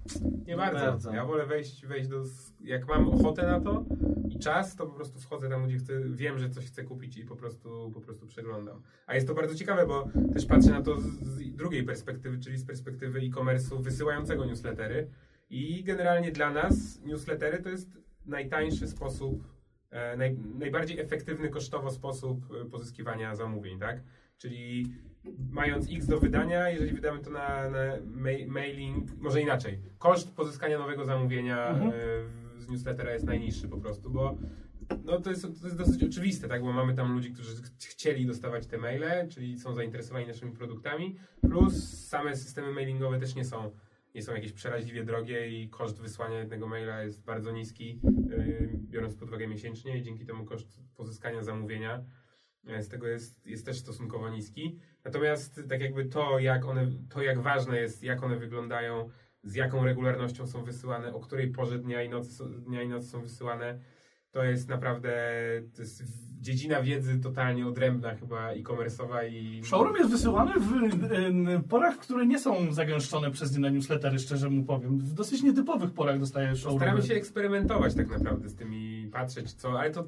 nie bardzo. bardzo. Ja wolę wejść, wejść do... Jak mam ochotę na to i czas, to po prostu wchodzę tam, gdzie chcę, wiem, że coś chcę kupić i po prostu, po prostu przeglądam. A jest to bardzo ciekawe, bo też patrzę na to z, z drugiej perspektywy, czyli z perspektywy e-commerce'u wysyłającego newslettery i generalnie dla nas newslettery to jest najtańszy sposób e, naj, najbardziej efektywny kosztowo sposób e, pozyskiwania zamówień, tak? Czyli mając X do wydania, jeżeli wydamy to na, na ma- mailing, może inaczej, koszt pozyskania nowego zamówienia Mhm. e, w- z newslettera jest najniższy po prostu, bo no to jest, to jest dosyć oczywiste, tak? Bo mamy tam ludzi, którzy ch- chcieli dostawać te maile, czyli są zainteresowani naszymi produktami, plus same systemy mailingowe też nie są, nie są jakieś przeraźliwie drogie i koszt wysłania jednego maila jest bardzo niski, yy, biorąc pod uwagę miesięcznie i dzięki temu koszt pozyskania zamówienia e, z tego jest, jest też stosunkowo niski. Natomiast tak jakby to jak, one, to, jak ważne jest, jak one wyglądają, z jaką regularnością są wysyłane, o której porze dnia i nocy, dnia i nocy są wysyłane, to jest naprawdę to jest dziedzina wiedzy totalnie odrębna chyba e-commerce'owa i... Showroom jest wysyłany w em, porach, które nie są zagęszczone przez inne newslettery, szczerze mu powiem. W dosyć nietypowych porach dostaję showroom. Staramy się eksperymentować tak naprawdę z tymi, patrzeć co, ale to,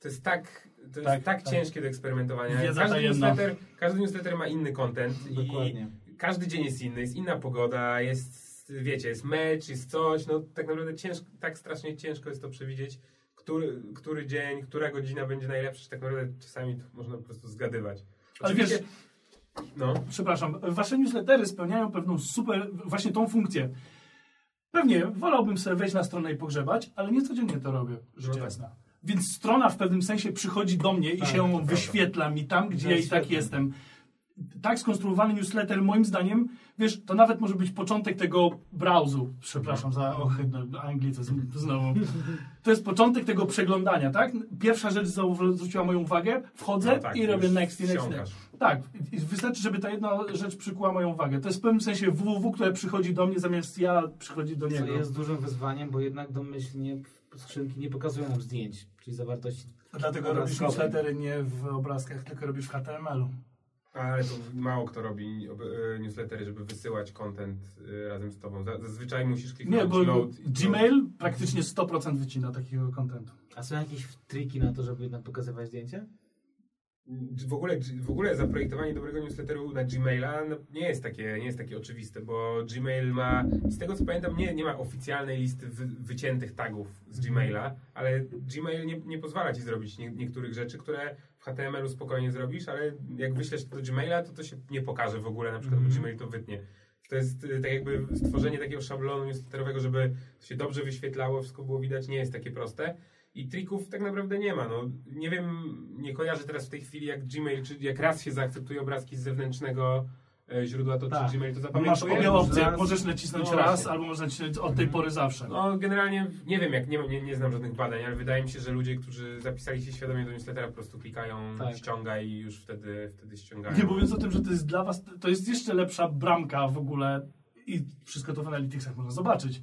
to jest tak, to jest Tak, tak, tak. ciężkie do eksperymentowania. Wiedza Każdy tajemna. newsletter, każdy newsletter ma inny content i Dokładnie. każdy dzień jest inny, jest inna pogoda, jest, wiecie, jest mecz, jest coś, no tak naprawdę ciężko, tak strasznie ciężko jest to przewidzieć, który, który dzień, która godzina będzie najlepsza, tak naprawdę czasami to można po prostu zgadywać. Ale Oczywiście- wiesz- no, Przepraszam, wasze newslettery spełniają pewną super, właśnie tą funkcję. Pewnie wolałbym sobie wejść na stronę i pogrzebać, ale nie codziennie to robię, rzecz No tak. jasna. Więc strona w pewnym sensie przychodzi do mnie i Tak, się wyświetla mi tam, gdzie ja i tak jestem. Tak skonstruowany newsletter, moim zdaniem, wiesz, to nawet może być początek tego browsu. Przepraszam za ohydny anglicyzm znowu. To jest początek tego przeglądania, tak? Pierwsza rzecz zwróciła moją uwagę, wchodzę no tak, i robię next i next. wsiąkasz. Tak, i wystarczy, żeby ta jedna rzecz przykuła moją uwagę. To jest w pewnym sensie www, które przychodzi do mnie, zamiast ja przychodzi do Co niego. jest dużym wyzwaniem, bo jednak domyślnie skrzynki nie pokazują nam zdjęć, czyli zawartości. Dlatego robisz newslettery nie w obrazkach, tylko robisz w HTML-u. Ale to mało kto robi e, newslettery, żeby wysyłać content e, razem z tobą. Za- Zazwyczaj musisz kliknąć Nie, bo load. Gmail praktycznie 100% wycina takiego kontentu. A są jakieś triki na to, żeby jednak pokazywać zdjęcie? W ogóle, w ogóle zaprojektowanie dobrego newsletteru na Gmaila no, nie, jest takie, nie jest takie oczywiste, bo Gmail ma, z tego co pamiętam, nie, nie ma oficjalnej listy wy, wyciętych tagów z Gmaila, ale Gmail nie, nie pozwala ci zrobić nie, niektórych rzeczy, które w HTML-u spokojnie zrobisz, ale jak wyślesz to do Gmaila, to to się nie pokaże w ogóle, na przykład bo Mhm. Gmail to wytnie. To jest y, tak jakby stworzenie takiego szablonu newsletterowego, żeby to się dobrze wyświetlało, wszystko było widać, nie jest takie proste. I trików tak naprawdę nie ma. No, nie wiem, nie kojarzę teraz w tej chwili jak Gmail, czy jak raz się zaakceptuje obrazki z zewnętrznego e, źródła, to Tak. czy Gmail to Masz zapamiętuje? obie opcje, raz. możesz nacisnąć No raz, albo możesz nacisnąć od tej pory zawsze. No generalnie nie wiem, jak nie, nie, nie znam żadnych badań, ale wydaje mi się, że ludzie, którzy zapisali się świadomie do newslettera po prostu klikają Tak. ściągaj i już wtedy, wtedy ściągają. Nie mówiąc o tym, że to jest dla was, to jest jeszcze lepsza bramka w ogóle i wszystko to w Analyticsach można zobaczyć.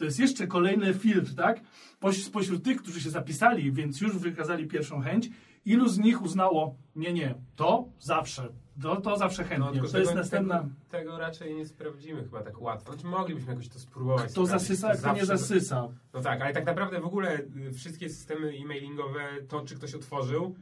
To jest jeszcze kolejny filtr, tak? Poś, spośród tych, którzy się zapisali, więc już wykazali pierwszą chęć, ilu z nich uznało, nie, nie, to zawsze, to, to zawsze No, chętnie. tylko to jest następna... tego, tego raczej nie sprawdzimy chyba tak łatwo. Znaczy moglibyśmy jakoś to spróbować. Sprawdzić, zasysa, kto nie zawsze- zasysa. No tak, ale tak naprawdę w ogóle y, wszystkie systemy e-mailingowe, to czy ktoś otworzył,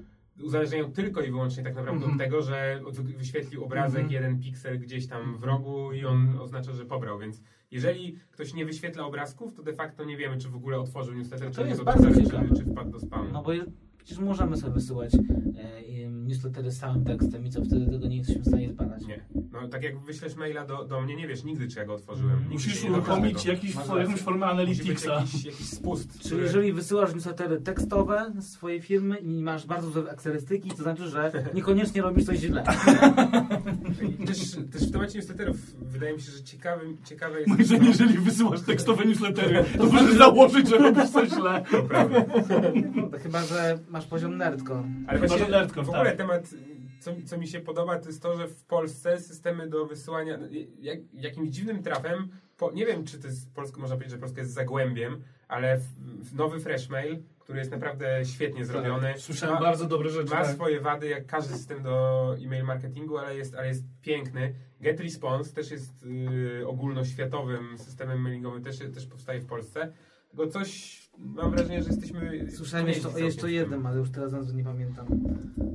uzależniają tylko i wyłącznie tak naprawdę Mhm. od tego, że wy- wyświetlił obrazek, Mhm. jeden piksel gdzieś tam w rogu i on oznacza, że pobrał, więc jeżeli ktoś nie wyświetla obrazków, to de facto nie wiemy, czy w ogóle otworzył newsletter, To czy nie, jest to bardzo czy, czy wpadł do spamu. No bo przecież możemy sobie wysyłać e, newslettery z całym tekstem i co wtedy tego nie jesteśmy w stanie zbadać. Nie. No tak jak wyślesz maila do, do mnie, nie wiesz nigdy, czy ja go otworzyłem. Nigdy Musisz uruchomić jakiś, jakąś formę Analyticsa. jakiś, jakiś spust. Czyli który- jeżeli wysyłasz newslettery tekstowe z swojej firmy i masz bardzo złe akcerystyki, to znaczy, że niekoniecznie robisz coś źle. Też, też w temacie newsletterów wydaje mi się, że ciekawym, ciekawe jest... Mój, że jeżeli wysyłasz tekstowe newslettery, to możesz założyć, że robisz coś źle. To prawda. To chyba, że masz poziom nerdko. Ale Chyba, właśnie że nerdcore, w ogóle tak. Temat, co, co mi się podoba, to jest to, że w Polsce systemy do wysyłania, jak, jakimś dziwnym trafem, po, nie wiem, czy to jest Polska, można powiedzieć, że Polska jest zagłębiem, ale w, w nowy Freshmail, który jest naprawdę świetnie zrobiony, Słyszałem ma, bardzo dobre rzeczy. ma Tak. swoje wady, jak każdy system do e-mail marketingu, ale jest, ale jest piękny. GetResponse też jest y, ogólnoświatowym systemem mailingowym, też, też powstaje w Polsce. Tylko coś, mam wrażenie, że jesteśmy... Słyszałem jeszcze, o jeszcze jednym, ale już teraz nazwy nie pamiętam.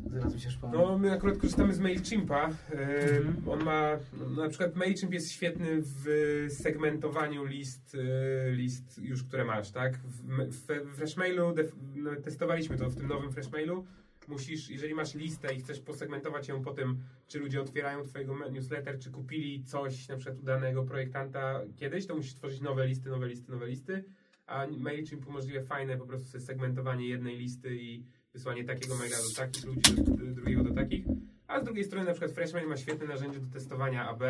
Zaraz mi się przypomnę. No, my akurat korzystamy z MailChimpa. E, Mhm. On ma, no, na przykład MailChimp jest świetny w segmentowaniu list, e, list już, które masz, tak? W, w, Freshmailu no, testowaliśmy to w tym nowym Freshmailu. Musisz, jeżeli masz listę i chcesz posegmentować ją po tym, czy ludzie otwierają twojego newsletter, czy kupili coś na przykład u danego projektanta kiedyś, to musisz tworzyć nowe listy, nowe listy, nowe listy. A MailChimp umożliwia fajne po prostu segmentowanie jednej listy i wysłanie takiego maila do takich ludzi, do, drugiego do takich. A z drugiej strony na przykład Freshmail ma świetne narzędzie do testowania AB.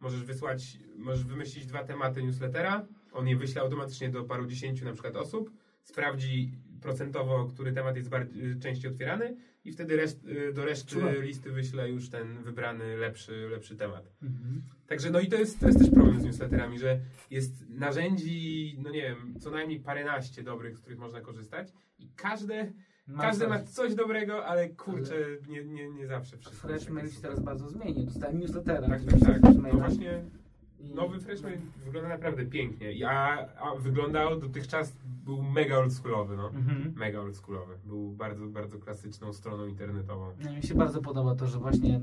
Możesz wysłać, możesz wymyślić dwa tematy newslettera, on je wyśle automatycznie do paru dziesięciu na przykład osób, sprawdzi procentowo, który temat jest bardziej, częściej otwierany i wtedy reszt, y, do reszty listy wyśle już ten wybrany lepszy, lepszy temat. Mhm. Także no i to jest, to jest też problem z newsletterami, że jest narzędzi, no nie wiem, co najmniej paręnaście dobrych, z których można korzystać i każde, każde ma coś dobrego, ale kurczę, nie, nie, nie zawsze wszystko. takie się teraz bardzo zmienił. Dostałem newslettera. Tak, tak, tak. No właśnie nowy Freshmail wygląda naprawdę pięknie, I- a, a wyglądał dotychczas, był mega oldschoolowy, no. Mhm. Mega oldschoolowy. Był bardzo, bardzo klasyczną stroną internetową. No, mi się bardzo podoba to, że właśnie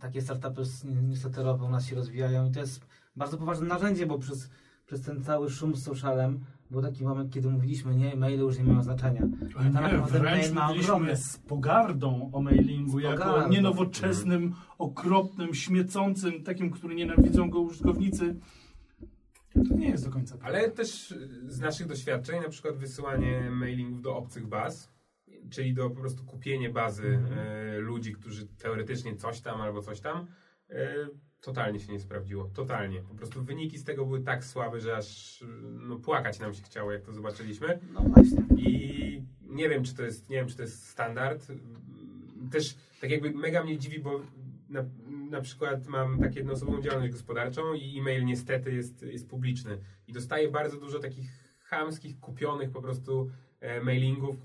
takie startupy newsletterowe u nas się rozwijają i to jest bardzo poważne narzędzie, bo przez, przez ten cały szum z socialem był taki moment, kiedy mówiliśmy, nie, maile już nie mają znaczenia. Ale Tak nie, naprawdę wręcz mail ma mówiliśmy z pogardą o mailingu, Z jako pogardą. nienowoczesnym, okropnym, śmiecącym, takim, który nienawidzą go użytkownicy. To nie jest do końca prawda. Ale też y, z naszych doświadczeń, na przykład wysyłanie mailingów do obcych baz, czyli do po prostu kupienie bazy Mhm. e, ludzi, którzy teoretycznie coś tam albo coś tam, e, totalnie się nie sprawdziło. Totalnie. Po prostu wyniki z tego były tak słabe, że aż y, no, płakać nam się chciało, jak to zobaczyliśmy. No właśnie. I nie wiem, czy to jest, nie wiem, czy to jest standard. Też tak jakby mega mnie dziwi, bo na, na przykład mam tak jednoosobową działalność gospodarczą i e-mail niestety jest, jest publiczny. I dostaję bardzo dużo takich chamskich, kupionych po prostu e, mailingów,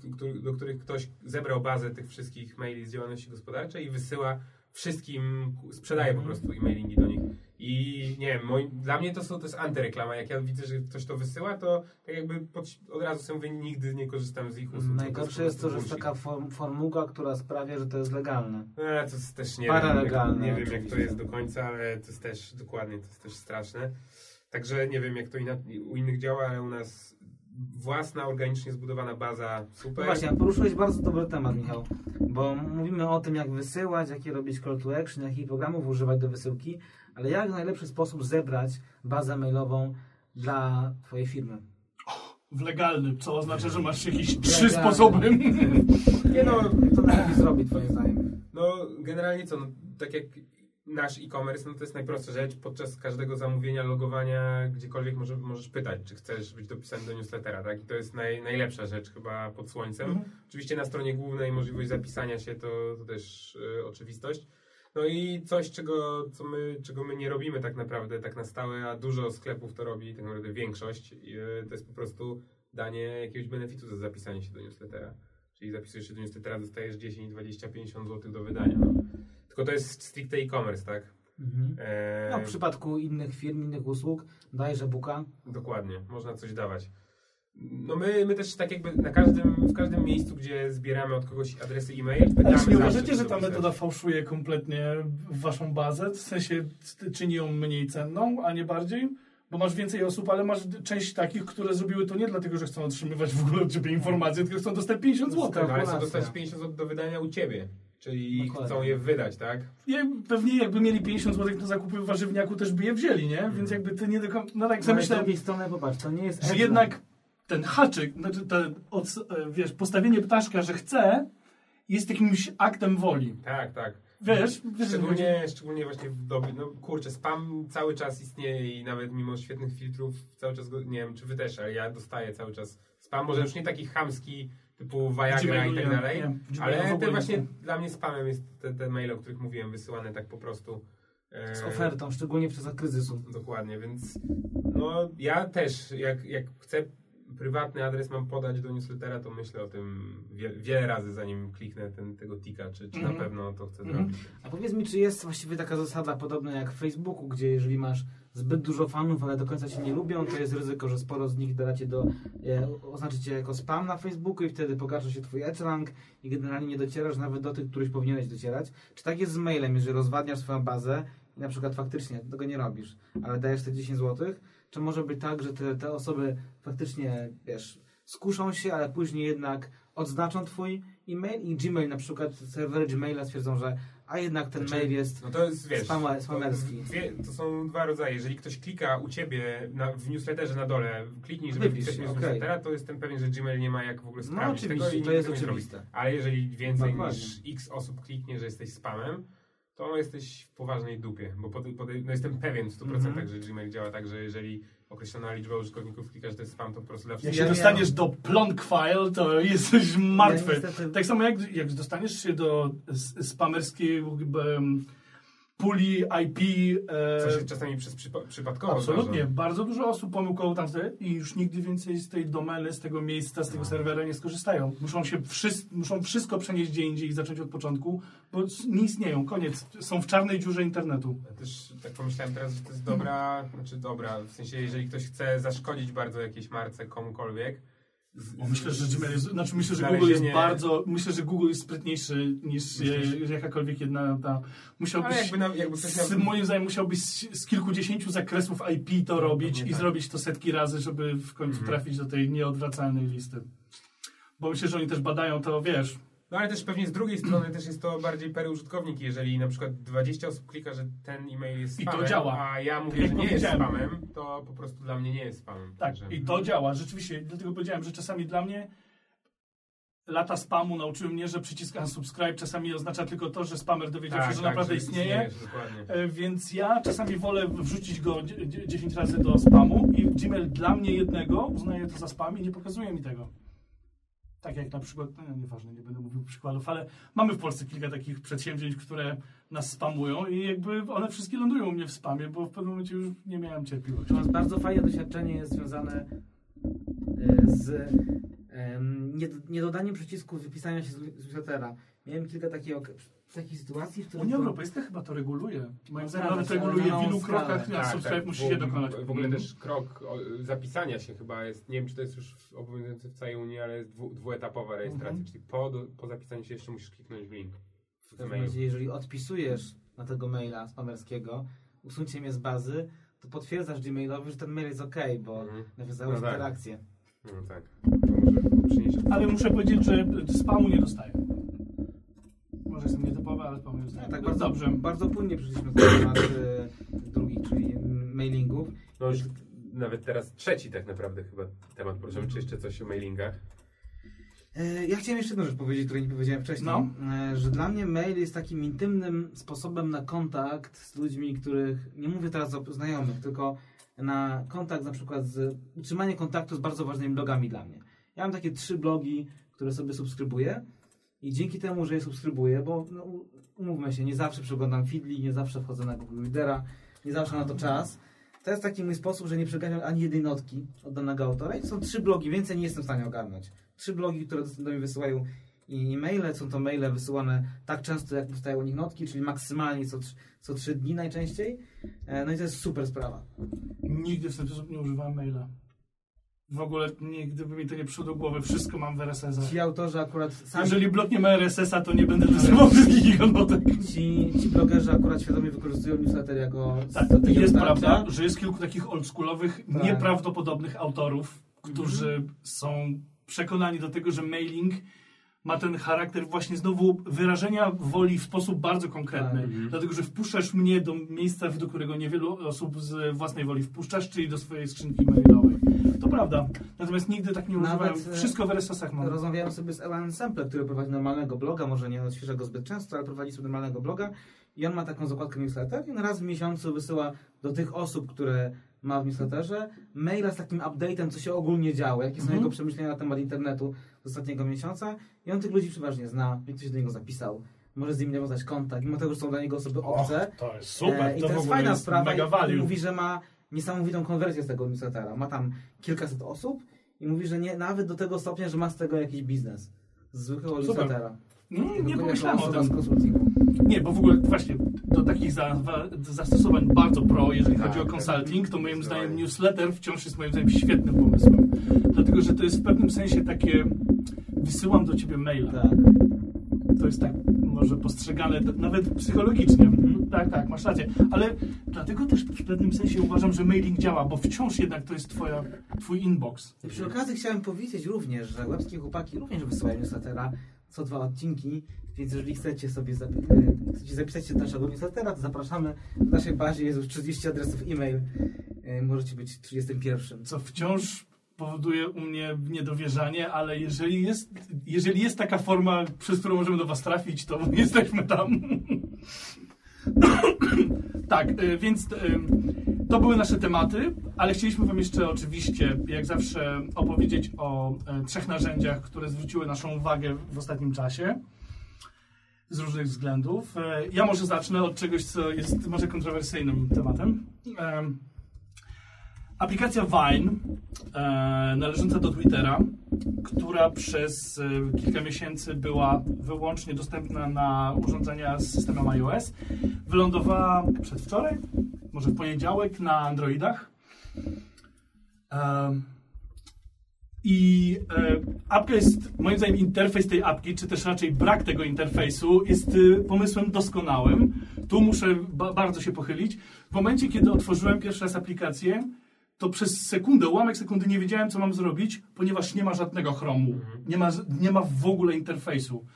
do których ktoś zebrał bazę tych wszystkich maili z działalności gospodarczej i wysyła wszystkim sprzedaję po prostu e-mailingi do nich. I nie wiem, moi, dla mnie to, są, to jest antyreklama. Jak ja widzę, że ktoś to wysyła, to tak jakby pod, od razu sobie mówię, nigdy nie korzystam z ich usług. Najgorsze jest to, że jest taka form, formułka, która sprawia, że to jest legalne. E, to jest też nie Paralegalne wiem, jak, nie wiem jak to jest do końca, ale to jest też dokładnie, to jest też straszne. Także nie wiem jak to u innych działa, ale u nas własna, organicznie zbudowana baza No super. właśnie, poruszyłeś bardzo dobry temat, Michał, bo mówimy o tym, jak wysyłać, jakie robić call to action, jakich programów używać do wysyłki, ale jak w najlepszy sposób zebrać bazę mailową dla Twojej firmy? W legalny, co oznacza, że masz jakieś trzy sposoby. Nie no, To najlepiej zrobić, Twoim zdaniem? no generalnie co, no, tak jak nasz e-commerce, no to jest najprostsza rzecz. Podczas każdego zamówienia, logowania, gdziekolwiek może, możesz pytać, czy chcesz być dopisany do newslettera, tak? I to jest naj, najlepsza rzecz chyba pod słońcem. Mhm. Oczywiście na stronie głównej możliwość zapisania się to, to też y, oczywistość. No i coś, czego, co my, czego my nie robimy tak naprawdę, tak na stałe, a dużo sklepów to robi, tak naprawdę większość, y, to jest po prostu danie jakiegoś benefitu za zapisanie się do newslettera. Czyli zapisujesz się do newslettera, dostajesz 10, 20, 50 zł do wydania. No. Tylko to jest stricte e-commerce, tak? Mhm. E, No, w przypadku innych firm, innych usług, dajesz e-booka. Dokładnie, można coś dawać. No my, my też tak jakby na każdym, w każdym miejscu, gdzie zbieramy od kogoś adresy e-mail, pytamy Ale czy nie uważacie, że ta metoda fałszuje kompletnie waszą bazę? W sensie czyni ją mniej cenną, a nie bardziej? Bo masz więcej osób, ale masz część takich, które zrobiły to nie dlatego, że chcą otrzymywać w ogóle od ciebie informacje, tylko chcą dostać 50 zł. Ale chcą dostać 50 zł do wydania u ciebie. Czyli Dokładnie. chcą je wydać, tak? Pewnie jakby mieli 50 zł na zakupy w warzywniaku, też by je wzięli, nie? Więc jakby ty nie do końca... No tak No, sobie z myślę, drugiej strony, popatrz, to nie jest że jednak ten haczyk, znaczy ten, od, wiesz, postawienie ptaszka, że chce, jest jakimś aktem woli. Tak, tak. Wiesz? wiesz Szczególnie, szczególnie właśnie w dobie, no kurczę, spam cały czas istnieje i nawet mimo świetnych filtrów cały czas go, nie wiem czy wy też, ale ja dostaję cały czas spam, może już nie taki chamski typu Viagra i tak dalej, nie, ale nie właśnie dla mnie spamem jest te, te maile, o których mówiłem, wysyłane tak po prostu. e, Z ofertą, szczególnie w czasach kryzysu. Dokładnie, więc no ja też, jak, jak chcę prywatny adres mam podać do newslettera, to myślę o tym wie, wiele razy, zanim kliknę ten, tego tika, czy, czy Mhm. na pewno to chcę Mhm. zrobić. A powiedz mi, czy jest właściwie taka zasada podobna jak w Facebooku, gdzie jeżeli masz zbyt dużo fanów, ale do końca cię nie lubią, to jest ryzyko, że sporo z nich dacie do, e, oznaczy cię jako spam na Facebooku i wtedy pogarsza się twój edge i generalnie nie docierasz nawet do tych, których powinieneś docierać. Czy tak jest z mailem, jeżeli rozwadniasz swoją bazę i na przykład faktycznie tego nie robisz, ale dajesz te 10 zł, czy może być tak, że te, te osoby faktycznie, wiesz, skuszą się, ale później jednak odznaczą twój e-mail i Gmail na przykład, serwery Gmaila stwierdzą, że a jednak ten Znaczy, mail jest No to jest, wiesz, to, spamerski. dwie, to są dwa rodzaje. Jeżeli ktoś klika u ciebie na, w newsletterze na dole, kliknij, żeby Wypisz, z okej. newslettera, to jestem pewien, że Gmail nie ma jak w ogóle No sprawdzić tego oczywiście, i to jest tego oczywiste. Ale jeżeli więcej Dokładnie. niż x osób kliknie, że jesteś spamem, to jesteś w poważnej dupie, bo pod, pod, no jestem pewien w 100%, Mhm. że Gmail działa tak, że jeżeli określona liczba użytkowników klika, że to jest spam, to po prostu dla Jak się dostaniesz do plonk file, to jesteś martwy. Ja niestety- Tak samo jak, jak dostaniesz się do s- spamerskiej em, puli IP. e, Co się czasami przez przypa- przypadkowo Absolutnie. zdarza. Bardzo dużo osób pomyłkowo tam i już nigdy więcej z tej domeny, z tego miejsca, z tego No. serwera nie skorzystają. Muszą się wszys- muszą wszystko przenieść gdzie indziej i zacząć od początku, bo nie istnieją. Koniec. Są w czarnej dziurze internetu. Ja też tak pomyślałem teraz, że to jest dobra, znaczy dobra, w sensie jeżeli ktoś chce zaszkodzić bardzo jakiejś marce komukolwiek. Myślę, że Gmail jest, znaczy myślę, że Google jest bardzo, myślę, że Google jest sprytniejszy niż Myślisz? jakakolwiek jedna ta. Musiałbyś, jakby, na, jakby z, miał... moim zdaniem musiałbyś z, z kilkudziesięciu zakresów IP to robić pewnie i tak. zrobić to setki razy, żeby w końcu Mhm. trafić do tej nieodwracalnej listy. Bo myślę, że oni też badają to, wiesz, No ale też pewnie z drugiej strony też jest to bardziej per użytkownik. Jeżeli na przykład 20 osób klika, że ten e-mail jest I to spamem, działa. a ja mówię, że nie jest spamem, to po prostu dla mnie nie jest spamem. Tak, Także- i to działa, rzeczywiście. Dlatego powiedziałem, że czasami dla mnie lata spamu nauczyły mnie, że przycisk unsubscribe czasami oznacza tylko to, że spamer dowiedział się, że naprawdę Tak, że istnieje. Dokładnie. E, Więc ja czasami wolę wrzucić go dzie- dzie- 10 razy do spamu i Gmail dla mnie jednego uznaje to za spam i nie pokazuje mi tego. Tak jak na przykład, no nieważne, nie będę mówił przykładów, ale mamy w Polsce kilka takich przedsięwzięć, które nas spamują i jakby one wszystkie lądują u mnie w spamie, bo w pewnym momencie już nie miałem cierpliwości. Nas bardzo fajne doświadczenie jest związane e, z em, nie- niedodaniem przycisku wypisania się z newslettera. miałem kilka takich, ok- takich sytuacji, w których... Unia Europejska chyba to reguluje. Moim No zdaniem tak, nawet ale reguluje na w ilu krokach na subskryb musi się w- dokonać. W ogóle też krok zapisania się chyba jest, nie wiem czy to jest już obowiązujące w całej Unii, ale jest dwu, dwuetapowa rejestracja, Mhm. czyli po, po zapisaniu się jeszcze musisz kliknąć w link. W W razie, jeżeli odpisujesz na tego maila spamerskiego, usuńcie mnie z bazy, to potwierdzasz Gmailowi, że ten mail jest ok, bo Mhm. nawiązałeś No tak. interakcję. No tak. Ale muszę powiedzieć, że spamu nie dostaję. Może jestem nietypowy, ale nie dostaję. Tak, No bardzo, dobrze. bardzo płynnie przeszliśmy do temat e, drugi, czyli mailingów. No już nawet teraz trzeci tak naprawdę chyba temat poruszamy, czy jeszcze coś o mailingach. E, Ja chciałem jeszcze jedną rzecz powiedzieć, której nie powiedziałem wcześniej. No. E, Że dla mnie mail jest takim intymnym sposobem na kontakt z ludźmi, których, nie mówię teraz o znajomych, tylko na kontakt na przykład z, utrzymanie kontaktu z bardzo ważnymi blogami dla mnie. Ja mam takie trzy blogi, które sobie subskrybuję i dzięki temu, że je subskrybuję, bo no, umówmy się, nie zawsze przeglądam Feedly, nie zawsze wchodzę na Google Readera, nie zawsze na to czas. To jest taki mój sposób, że nie przegapiam ani jednej notki od danego autora i są trzy blogi, więcej nie jestem w stanie ogarnąć. Trzy blogi, które do mnie wysyłają i maile, są to maile wysyłane tak często, jak powstają u nich notki, czyli maksymalnie co, co trzy dni najczęściej. E, No i to jest super sprawa. Nigdy w ten sposób nie używałem maila. W ogóle nigdy by mi to nie przyszło do głowy. Wszystko mam w RSS-a. Ci autorzy akurat sami, Jeżeli blok nie ma RSS-a, to nie będę wysyłał wszystkich jego notek. ci, ci blogerzy akurat świadomie wykorzystują newsletter jako Tak, jest prawda, że jest kilku takich oldschoolowych, Tak. nieprawdopodobnych autorów, którzy są przekonani do tego, że mailing ma ten charakter właśnie znowu wyrażenia woli w sposób bardzo konkretny. Tak. Mhm. Dlatego, że wpuszczasz mnie do miejsca, do którego niewielu osób z własnej woli wpuszczasz, czyli do swojej skrzynki mailowej. Prawda. Natomiast nigdy tak nie używałem. e, Wszystko w RSS-ach mam. Rozmawiałem sobie z Elan Sample, który prowadzi normalnego bloga, może nie odświeża go zbyt często, ale prowadzi sobie normalnego bloga i on ma taką zakładkę newsletter i on raz w miesiącu wysyła do tych osób, które ma w newsletterze maila z takim update'em, co się ogólnie działo, jakie są Mhm. jego przemyślenia na temat internetu z ostatniego miesiąca i on tych ludzi przeważnie zna, wie, kto się do niego zapisał, może z nimi nawiązać kontakt, mimo tego, że są dla niego osoby obce. to jest super. E, I to, to w jest ogóle fajna jest sprawa. mega I value. mówi, że ma niesamowitą konwersję z tego newslettera. Ma tam kilkaset osób i mówi, że nie, nawet do tego stopnia, że ma z tego jakiś biznes. Z zwykłego Super. newslettera. Nie Jako pomyślałem o tym. z konsultingu. Nie, bo w ogóle właśnie do takich za, wa- zastosowań bardzo pro, jeżeli Tak, chodzi o tak. consulting, to moim zdaniem newsletter wciąż jest moim zdaniem świetnym pomysłem. Dlatego, że to jest w pewnym sensie takie wysyłam do ciebie maila. Tak. To jest tak może postrzegane nawet psychologicznie. Tak, tak, masz rację. Ale dlatego też w pewnym sensie uważam, że mailing działa, bo wciąż jednak to jest twoja, twój inbox. I przy okazji chciałem powiedzieć również, że łebskie chłopaki również wysyłają newslettera co dwa odcinki, więc jeżeli chcecie sobie zapi- e, chcecie zapisać się do naszego newslettera, to zapraszamy. W naszej bazie jest już 30 adresów e-mail. E, Możecie być 31. co wciąż powoduje u mnie niedowierzanie, ale jeżeli jest, jeżeli jest taka forma, przez którą możemy do Was trafić, to jesteśmy tam. tak, y, więc y, to były nasze tematy, ale chcieliśmy Wam jeszcze oczywiście, jak zawsze, opowiedzieć o e, trzech narzędziach, które zwróciły naszą uwagę w ostatnim czasie. Z różnych względów. E, Ja może zacznę od czegoś, co jest może kontrowersyjnym tematem. Aplikacja Vine, e, należąca do Twittera, która przez e, kilka miesięcy była wyłącznie dostępna na urządzenia z systemem iOS, wylądowała przedwczoraj, może w poniedziałek na Androidach. I e, apka jest, moim zdaniem, interfejs tej apki, czy też raczej brak tego interfejsu, jest pomysłem doskonałym. Tu muszę ba bardzo się pochylić. W momencie, kiedy otworzyłem pierwszy raz aplikację, to przez sekundę, ułamek sekundy nie wiedziałem, co mam zrobić, ponieważ nie ma żadnego chromu. Nie ma, nie ma w ogóle interfejsu.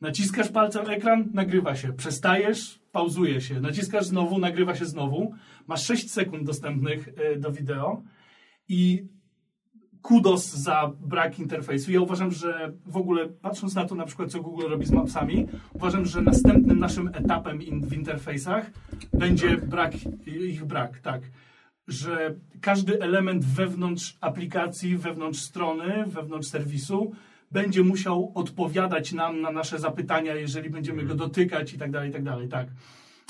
Naciskasz palcem ekran, nagrywa się. Przestajesz, pauzuje się. Naciskasz znowu, nagrywa się znowu. Masz 6 sekund dostępnych e, do wideo i kudos za brak interfejsu. Ja uważam, że w ogóle, patrząc na to na przykład, co Google robi z mapsami, uważam, że następnym naszym etapem in, w interfejsach będzie brak, ich brak, tak. Że każdy element wewnątrz aplikacji, wewnątrz strony, wewnątrz serwisu będzie musiał odpowiadać nam na nasze zapytania, jeżeli będziemy go dotykać i tak dalej, i tak dalej, tak.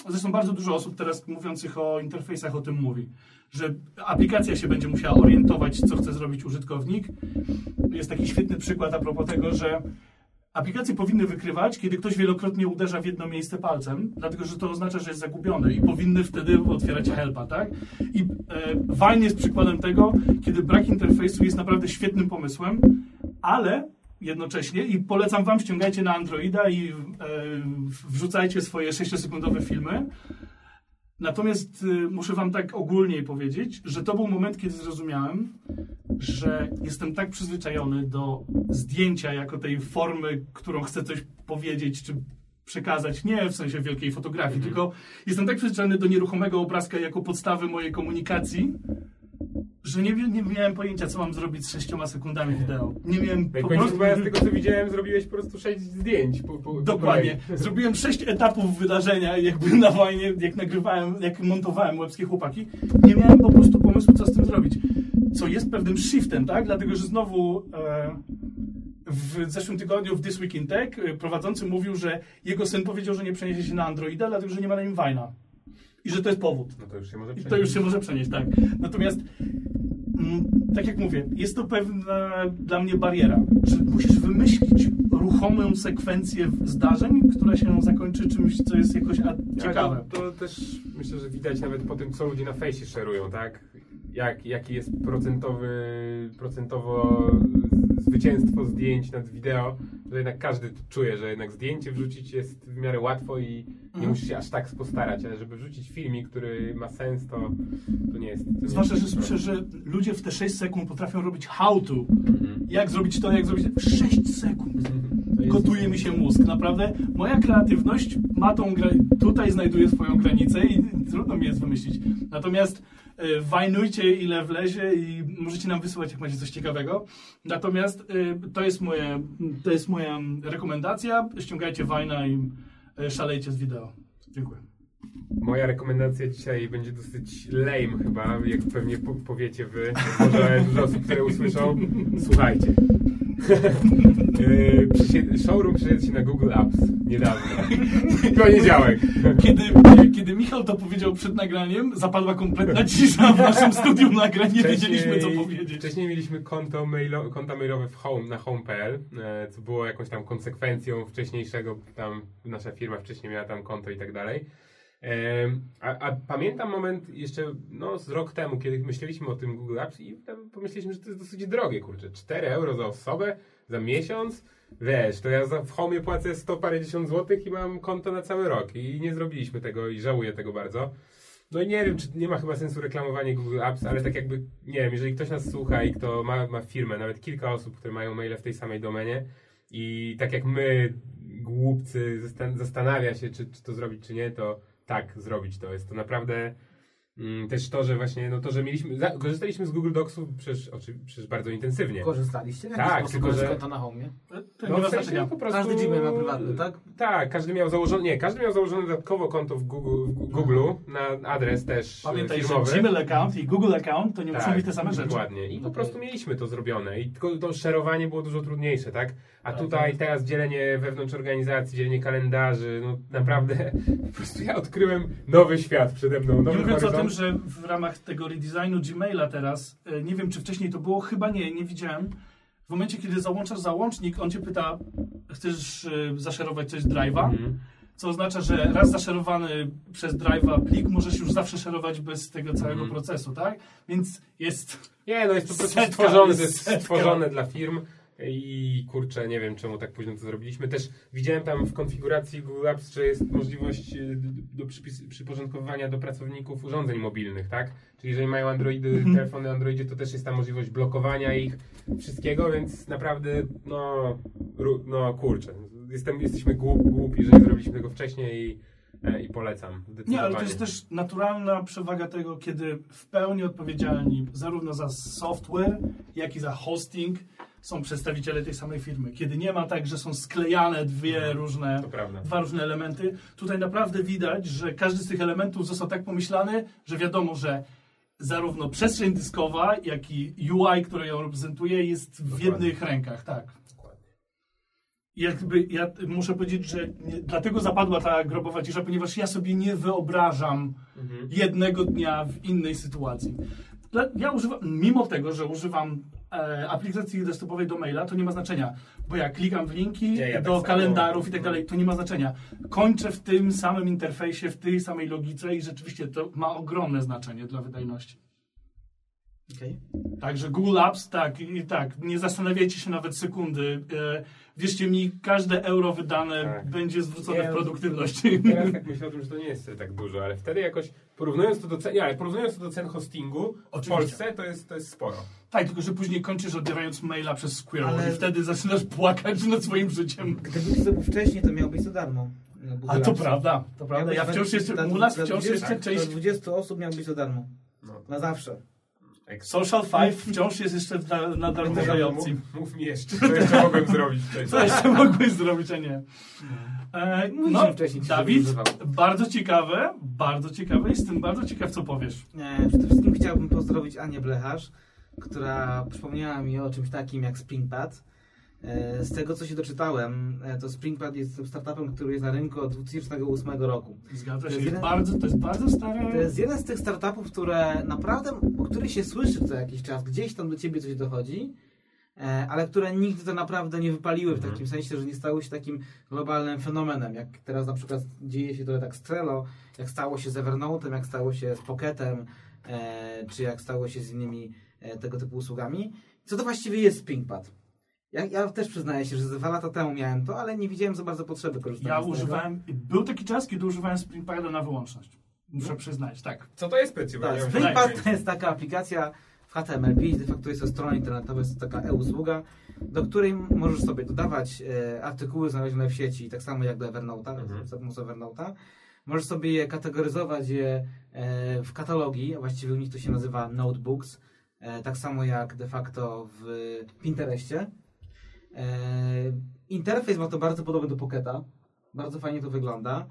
Zresztą bardzo dużo osób teraz mówiących o interfejsach o tym mówi, że aplikacja się będzie musiała orientować, co chce zrobić użytkownik. Jest taki świetny przykład a propos tego, że aplikacje powinny wykrywać, kiedy ktoś wielokrotnie uderza w jedno miejsce palcem, dlatego że to oznacza, że jest zagubiony i powinny wtedy otwierać helpa, tak? I e, Vine jest przykładem tego, kiedy brak interfejsu jest naprawdę świetnym pomysłem, ale jednocześnie i polecam wam, ściągajcie na Androida i e, wrzucajcie swoje 6-sekundowe filmy. Natomiast y, muszę wam tak ogólniej powiedzieć, że to był moment, kiedy zrozumiałem, że jestem tak przyzwyczajony do zdjęcia jako tej formy, którą chcę coś powiedzieć czy przekazać, nie w sensie wielkiej fotografii, Mhm. tylko jestem tak przyzwyczajony do nieruchomego obrazka jako podstawy mojej komunikacji, że nie, nie miałem pojęcia, co mam zrobić z sześcioma sekundami wideo. Nie miałem po prostu... chyba z tego co widziałem, zrobiłeś po prostu sześć zdjęć. Po, po, po Dokładnie. kolei. Zrobiłem sześć etapów wydarzenia, jakby na wojnie, jak nagrywałem, jak montowałem łebskie chłopaki. Nie miałem po prostu pomysłu, co z tym zrobić. Co jest pewnym shiftem, tak? Dlatego, że znowu e, w zeszłym tygodniu w This Week in Tech e, prowadzący mówił, że jego syn powiedział, że nie przeniesie się na Androida, dlatego, że nie ma na nim Wajna. I że to jest powód. No to już się może I przenieść. to już się może przenieść, tak. Natomiast, tak jak mówię, jest to pewna dla mnie bariera, że musisz wymyślić ruchomą sekwencję zdarzeń, która się zakończy czymś, co jest jakoś ciekawe. To, to też myślę, że widać nawet po tym, co ludzie na fejsie szerują, tak? Jak, jaki jest procentowy, procentowo zwycięstwo zdjęć nad wideo, że jednak każdy czuje, że jednak zdjęcie wrzucić jest w miarę łatwo i nie Mhm. musisz się aż tak postarać, ale żeby wrzucić filmik, który ma sens, to, to nie jest. To nie Zwłaszcza, że jest słyszę, że ludzie w te 6 sekund potrafią robić how to. Mhm. Jak zrobić to, jak zrobić... 6 sekund. Jest- Gotuje mi się mózg, naprawdę. Moja kreatywność ma tą gra... tutaj znajduje swoją granicę i trudno mi jest wymyślić. Natomiast wajnujcie ile wlezie i możecie nam wysyłać, jak macie coś ciekawego. Natomiast y, to jest moje, to jest moja rekomendacja. Ściągajcie Wajna i y, szalejcie z wideo. Dziękuję. Moja rekomendacja dzisiaj będzie dosyć lame chyba, jak pewnie po, powiecie wy, może dużo osób, które usłyszą. Słuchajcie. Yy, Showroom przyszedł się na Google Apps niedawno. Poniedziałek. Kiedy, kiedy Michał to powiedział przed nagraniem, zapadła kompletna cisza w naszym studiu nagrań. Nie wiedzieliśmy, co powiedzieć. Wcześniej mieliśmy konto mailo, konta mailowe w home, na home.pl, e, co było jakąś tam konsekwencją wcześniejszego, tam nasza firma wcześniej miała tam konto i tak dalej. A, a pamiętam moment jeszcze no, z rok temu, kiedy myśleliśmy o tym Google Apps i pomyśleliśmy, że to jest dosyć drogie, kurczę, 4 euro za osobę, za miesiąc, wiesz, to ja za, w Home płacę 100 parędziesiąt złotych i mam konto na cały rok i nie zrobiliśmy tego i żałuję tego bardzo. No i nie wiem, czy nie ma chyba sensu reklamowanie Google Apps, ale tak jakby, nie wiem, jeżeli ktoś nas słucha i kto ma, ma firmę, nawet kilka osób, które mają maile w tej samej domenie i tak jak my, głupcy, zastan- zastanawia się, czy, czy to zrobić, czy nie, to tak, zrobić to. Jest to naprawdę mm, też to, że właśnie, no to, że mieliśmy, za, korzystaliśmy z Google Docsów przecież, oczy, przecież bardzo intensywnie. Korzystaliście? W Tak, tylko, że- konto na home? To No, nie w sensie, znaczenia. po prostu... Każdy Gmail ma prywatny, tak? Tak, każdy miał założone, nie, każdy miał założone dodatkowo konto w Google, w Google na adres też e, Pamiętaj, że firmowy. Gmail account i Google account to nie muszą Tak, być te same rzeczy. Dokładnie. I po prostu mieliśmy to zrobione. I tylko to szerowanie było dużo trudniejsze, tak? A tutaj teraz dzielenie wewnątrz organizacji, dzielenie kalendarzy, no naprawdę po prostu ja odkryłem nowy świat przede mną. Nie Nowy mówiąc o tym, horyzont. że w ramach tego redesignu Gmaila teraz, e, nie wiem czy wcześniej to było, chyba nie, nie widziałem. W momencie, kiedy załączasz załącznik, on cię pyta, chcesz e, zaszerować coś z Drive'a, Mhm. co oznacza, że raz zaszerowany przez Drive'a plik możesz już zawsze szerować bez tego całego Mhm. procesu, tak? Więc jest... Nie, no jest po prostu stworzone, to jest setka. stworzone dla firm. I kurczę, nie wiem czemu tak późno to zrobiliśmy. Też widziałem tam w konfiguracji Google Apps, że jest możliwość y, do przypis- przyporządkowywania do pracowników urządzeń mobilnych, tak? Czyli jeżeli mają Androidy, Mhm. telefony Androidzie, to też jest tam możliwość blokowania ich, wszystkiego, więc naprawdę, no, no kurczę, jestem, jesteśmy głup, głupi, że nie zrobiliśmy tego wcześniej i, e, i polecam. Nie, ale to jest też naturalna przewaga tego, kiedy w pełni odpowiedzialni zarówno za software, jak i za hosting są przedstawiciele tej samej firmy. Kiedy nie ma tak, że są sklejane dwie różne To prawda. dwa różne elementy. Tutaj naprawdę widać, że każdy z tych elementów został tak pomyślany, że wiadomo, że zarówno przestrzeń dyskowa, jak i UI, które ją reprezentuje, jest w Dokładnie. jednych rękach. Tak. Dokładnie. Jakby ja muszę powiedzieć, że nie, dlatego zapadła ta grobowa cisza, ponieważ ja sobie nie wyobrażam Mhm. jednego dnia w innej sytuacji. Ja używam, mimo tego, że używam e, aplikacji desktopowej do maila, to nie ma znaczenia, bo jak klikam w linki ja tak do samo. kalendarów i tak dalej, to nie ma znaczenia. Kończę w tym samym interfejsie, w tej samej logice i rzeczywiście to ma ogromne znaczenie dla wydajności. Okej. Także Google Apps, tak, i tak, nie zastanawiajcie się nawet sekundy. E, wierzcie mi, każde euro wydane Tak. będzie zwrócone Nie, w produktywności. Teraz tak myślę o tym, że to nie jest tak dużo, ale wtedy jakoś porównując to do cen, nie, porównując to do cen hostingu w Oczywiście. Polsce to jest, to jest sporo. Tak, tylko że później kończysz odbierając maila przez Squirrel Ale- i wtedy zaczynasz płakać nad swoim życiem. Gdybyś to był wcześniej, to miał być za darmo. Google A to prawda, to prawda. Ja wciąż jeszcze, u nas wciąż 20 jeszcze część Dla 20 osób miał być za darmo. No. Na zawsze. Social Five wciąż jest jeszcze w na, na darmowej opcji. Mów, mów mi jeszcze, co jeszcze mogłem zrobić. Co jeszcze mogłeś zrobić, a nie? E, no, wcześniej, Dawid, bardzo ciekawe, bardzo ciekawe. Jestem bardzo ciekaw, co powiesz. E, Przede wszystkim chciałbym pozdrowić Anię Blecharz, która przypomniała mi o czymś takim jak Springpad. E, Z tego co się doczytałem, e, to Springpad jest startupem, który jest na rynku od 2008 roku. Zgadza To się, jest jest jeden- bardzo, to jest bardzo stare. To jest jeden z tych startupów, które naprawdę, o których się słyszy co jakiś czas, gdzieś tam do ciebie coś dochodzi, e, ale które nigdy to naprawdę nie wypaliły w Mhm. takim sensie, że nie stały się takim globalnym fenomenem, jak teraz na przykład dzieje się trochę tak z Trello, jak stało się z Evernote'em, jak stało się z Pocketem, czy jak stało się z innymi tego typu usługami. Co to właściwie jest Springpad? Ja, ja też przyznaję się, że ze dwa lata temu miałem to, ale nie widziałem za bardzo potrzeby korzystania Ja z tego. używałem, był taki czas, kiedy używałem Springpada na wyłączność. Muszę No. przyznać, tak. Co to jest Specy? Bo Tak, ja nie mam Springpad to jest taka aplikacja w HTML5, de facto jest to strona internetowa, jest to taka e-usługa, do której możesz sobie dodawać e, artykuły znalezione w sieci, tak samo jak do Evernote'a, Mhm. za pomocą Evernote'a. Możesz sobie je kategoryzować je e, w katalogi, a właściwie u nich to się nazywa notebooks, e, tak samo jak de facto w Pinterestie. E, interfejs ma to bardzo podobny do Pocketa, bardzo fajnie to wygląda.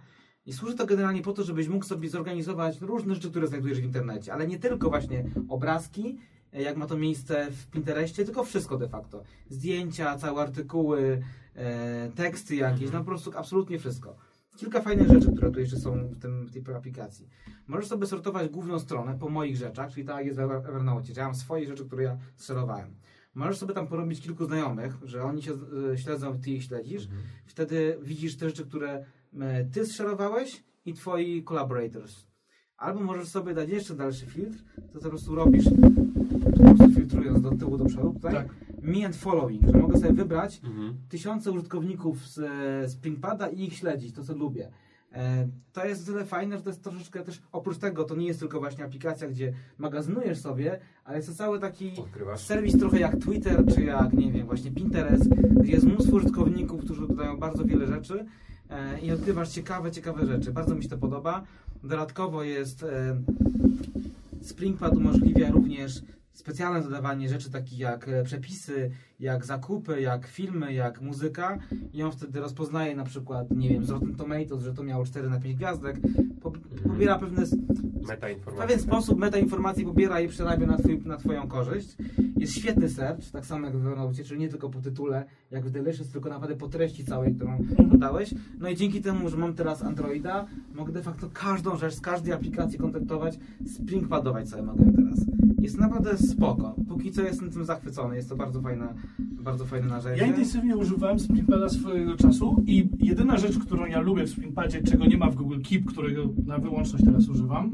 I służy to generalnie po to, żebyś mógł sobie zorganizować różne rzeczy, które znajdujesz w internecie, ale nie tylko właśnie obrazki, e, jak ma to miejsce w Pinterestie, tylko wszystko de facto. Zdjęcia, całe artykuły, e, teksty jakieś, Mhm. no po prostu absolutnie wszystko. Kilka fajnych rzeczy, które tu jeszcze są w, tym, w tej aplikacji. Możesz sobie sortować główną stronę po moich rzeczach, czyli tak jak jest w Ever- Evernote, ja mam swoje rzeczy, które ja szerowałem. Możesz sobie tam porobić kilku znajomych, że oni się e, śledzą, ty ich śledzisz. Mhm. Wtedy widzisz te rzeczy, które ty zszerowałeś i twoi collaborators. Albo możesz sobie dać jeszcze dalszy filtr, to po prostu robisz, po prostu filtrując do tyłu, do przodu, tutaj, Tak. me and following, że mogę sobie wybrać Mhm. tysiące użytkowników z e, Springpada i ich śledzić, to co lubię. E, To jest tyle fajne, że to jest troszeczkę też, oprócz tego, to nie jest tylko właśnie aplikacja, gdzie magazynujesz sobie, ale jest to cały taki Odkrywasz. serwis trochę jak Twitter, czy jak, nie wiem, właśnie Pinterest, gdzie jest mnóstwo użytkowników, którzy dodają bardzo wiele rzeczy e, i odkrywasz ciekawe, ciekawe rzeczy. Bardzo mi się to podoba. Dodatkowo jest e, Springpad umożliwia również specjalne dodawanie rzeczy takich jak e, przepisy, jak zakupy, jak filmy, jak muzyka i on wtedy rozpoznaje na przykład, nie wiem, z Rotten Tomatoes, że to miało 4 na 5 gwiazdek, po, pobiera pewne w pewien sposób metainformacje pobiera i przerabia na, twój, na Twoją korzyść. Jest świetny search, tak samo jak w Evernote, czyli nie tylko po tytule, jak w Delicious, tylko naprawdę po treści całej, którą dodałeś. No i dzięki temu, że mam teraz Androida, mogę de facto każdą rzecz z każdej aplikacji kontaktować, springpadować sobie mogę teraz. Jest naprawdę spoko. Póki co jestem tym zachwycony, jest to bardzo fajne, bardzo fajne narzędzie. Ja intensywnie używałem Springpada swojego czasu i jedyna rzecz, którą ja lubię w Springpadzie, czego nie ma w Google Keep, którego na wyłączność teraz używam,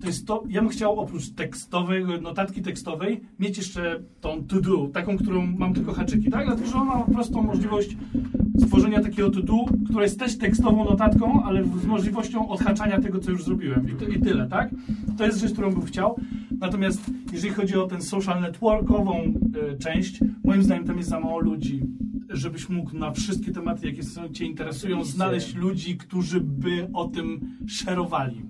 to jest to, ja bym chciał oprócz tekstowej, notatki tekstowej, mieć jeszcze tą to do, taką, którą mam tylko haczyki, tak? Dlatego, że ona ma prostą możliwość stworzenia takiego do, która jest też tekstową notatką, ale z możliwością odhaczania tego, co już zrobiłem. I, to, i tyle, tak? To jest rzecz, którą bym chciał. Natomiast jeżeli chodzi o tę social networkową e, część, moim zdaniem tam jest za mało ludzi, żebyś mógł na wszystkie tematy, jakie są, Cię interesują, znaleźć ludzi, którzy by o tym szerowali.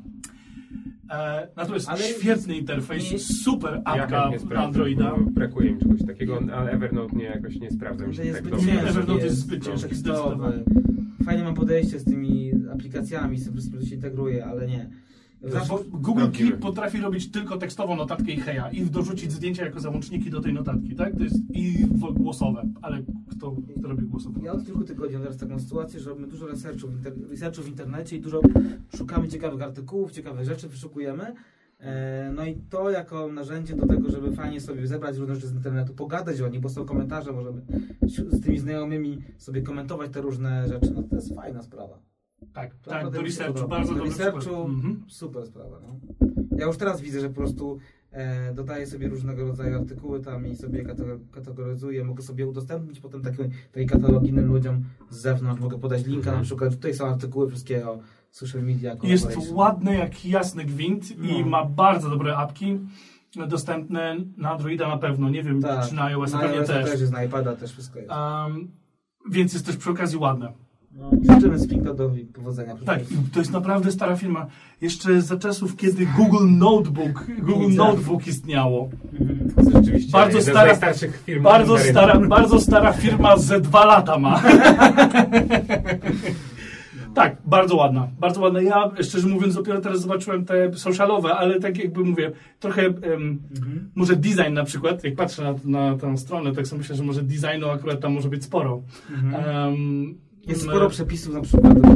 E, natomiast Ale świetny interfejs, nie- super Ja apka sprawdzę, Androida. Brakuje mi czegoś takiego, ale Evernote nie jakoś nie sprawdza mi się jest tak dobrze. Nie, Evernote jest zbyt ciężki, tekstowy. zdecydowanie. Fajnie mam podejście z tymi aplikacjami, sobie wszystko się integruje, ale nie. Bo Google. Keep potrafi robić tylko tekstową notatkę i heja i dorzucić zdjęcia jako załączniki do tej notatki, tak? To jest i głosowe, ale kto, kto robi głosowe? ja od kilku tygodni mam teraz taką sytuację, że robimy dużo researchu w, inter, researchu w internecie i dużo szukamy ciekawych artykułów, ciekawych rzeczy, wyszukujemy. E, No i to jako narzędzie do tego, żeby fajnie sobie zebrać różne rzeczy z internetu, pogadać o nich, bo są komentarze, możemy z tymi znajomymi sobie komentować te różne rzeczy. No to jest fajna sprawa. Tak, tak, do researchu, bardzo Do researchu przykład. Mhm. super sprawa. No. Ja już teraz widzę, że po prostu e, dodaję sobie różnego rodzaju artykuły tam i sobie katalog- kategoryzuję. Mogę sobie udostępnić potem takie, takie katalogi innym ludziom z zewnątrz. Mogę podać linka na przykład, że tutaj są artykuły wszystkiego social media. Jest ładny jak jasny gwint i No. ma bardzo dobre apki dostępne na Androida na pewno, nie wiem Tak, czy na iOS na pewnie iOS też. też jest, na iPada też wszystko jest. Um, więc jest też przy okazji ładne. No, życzymy Springdodowi powodzenia. w Tak, to jest naprawdę stara firma. Jeszcze za czasów, kiedy Google Notebook, Google. Notebook istniało. Mhm. To jest rzeczywiście Bardzo stara- najstarszych firm Bardzo stara, bardzo stara firma ze dwa lata ma. Tak, bardzo ładna, bardzo ładna. Ja, szczerze mówiąc, dopiero teraz zobaczyłem te socialowe, ale tak jakby mówię, trochę em, Mhm. może design na przykład, jak patrzę na, na tę stronę, tak sobie myślę, że może designu akurat tam może być sporo. Mhm. Em, Jest sporo przepisów na przykład do.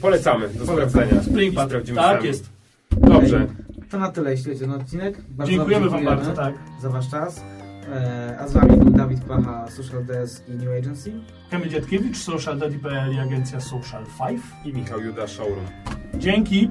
Polecamy do sprawdzenia. Springpad, tak sami. jest. Dobrze. To na tyle, jeśli chodzi o ten odcinek. Bardzo Dziękujemy Wam bardzo, tak. za Wasz czas. E, A z Wami był Dawid Pacha, Social Desk i New Agency. Kamil Dziadkiewicz, Social Daddy.pl i agencja Social 5. I Michał Juda Showroom. Dzięki.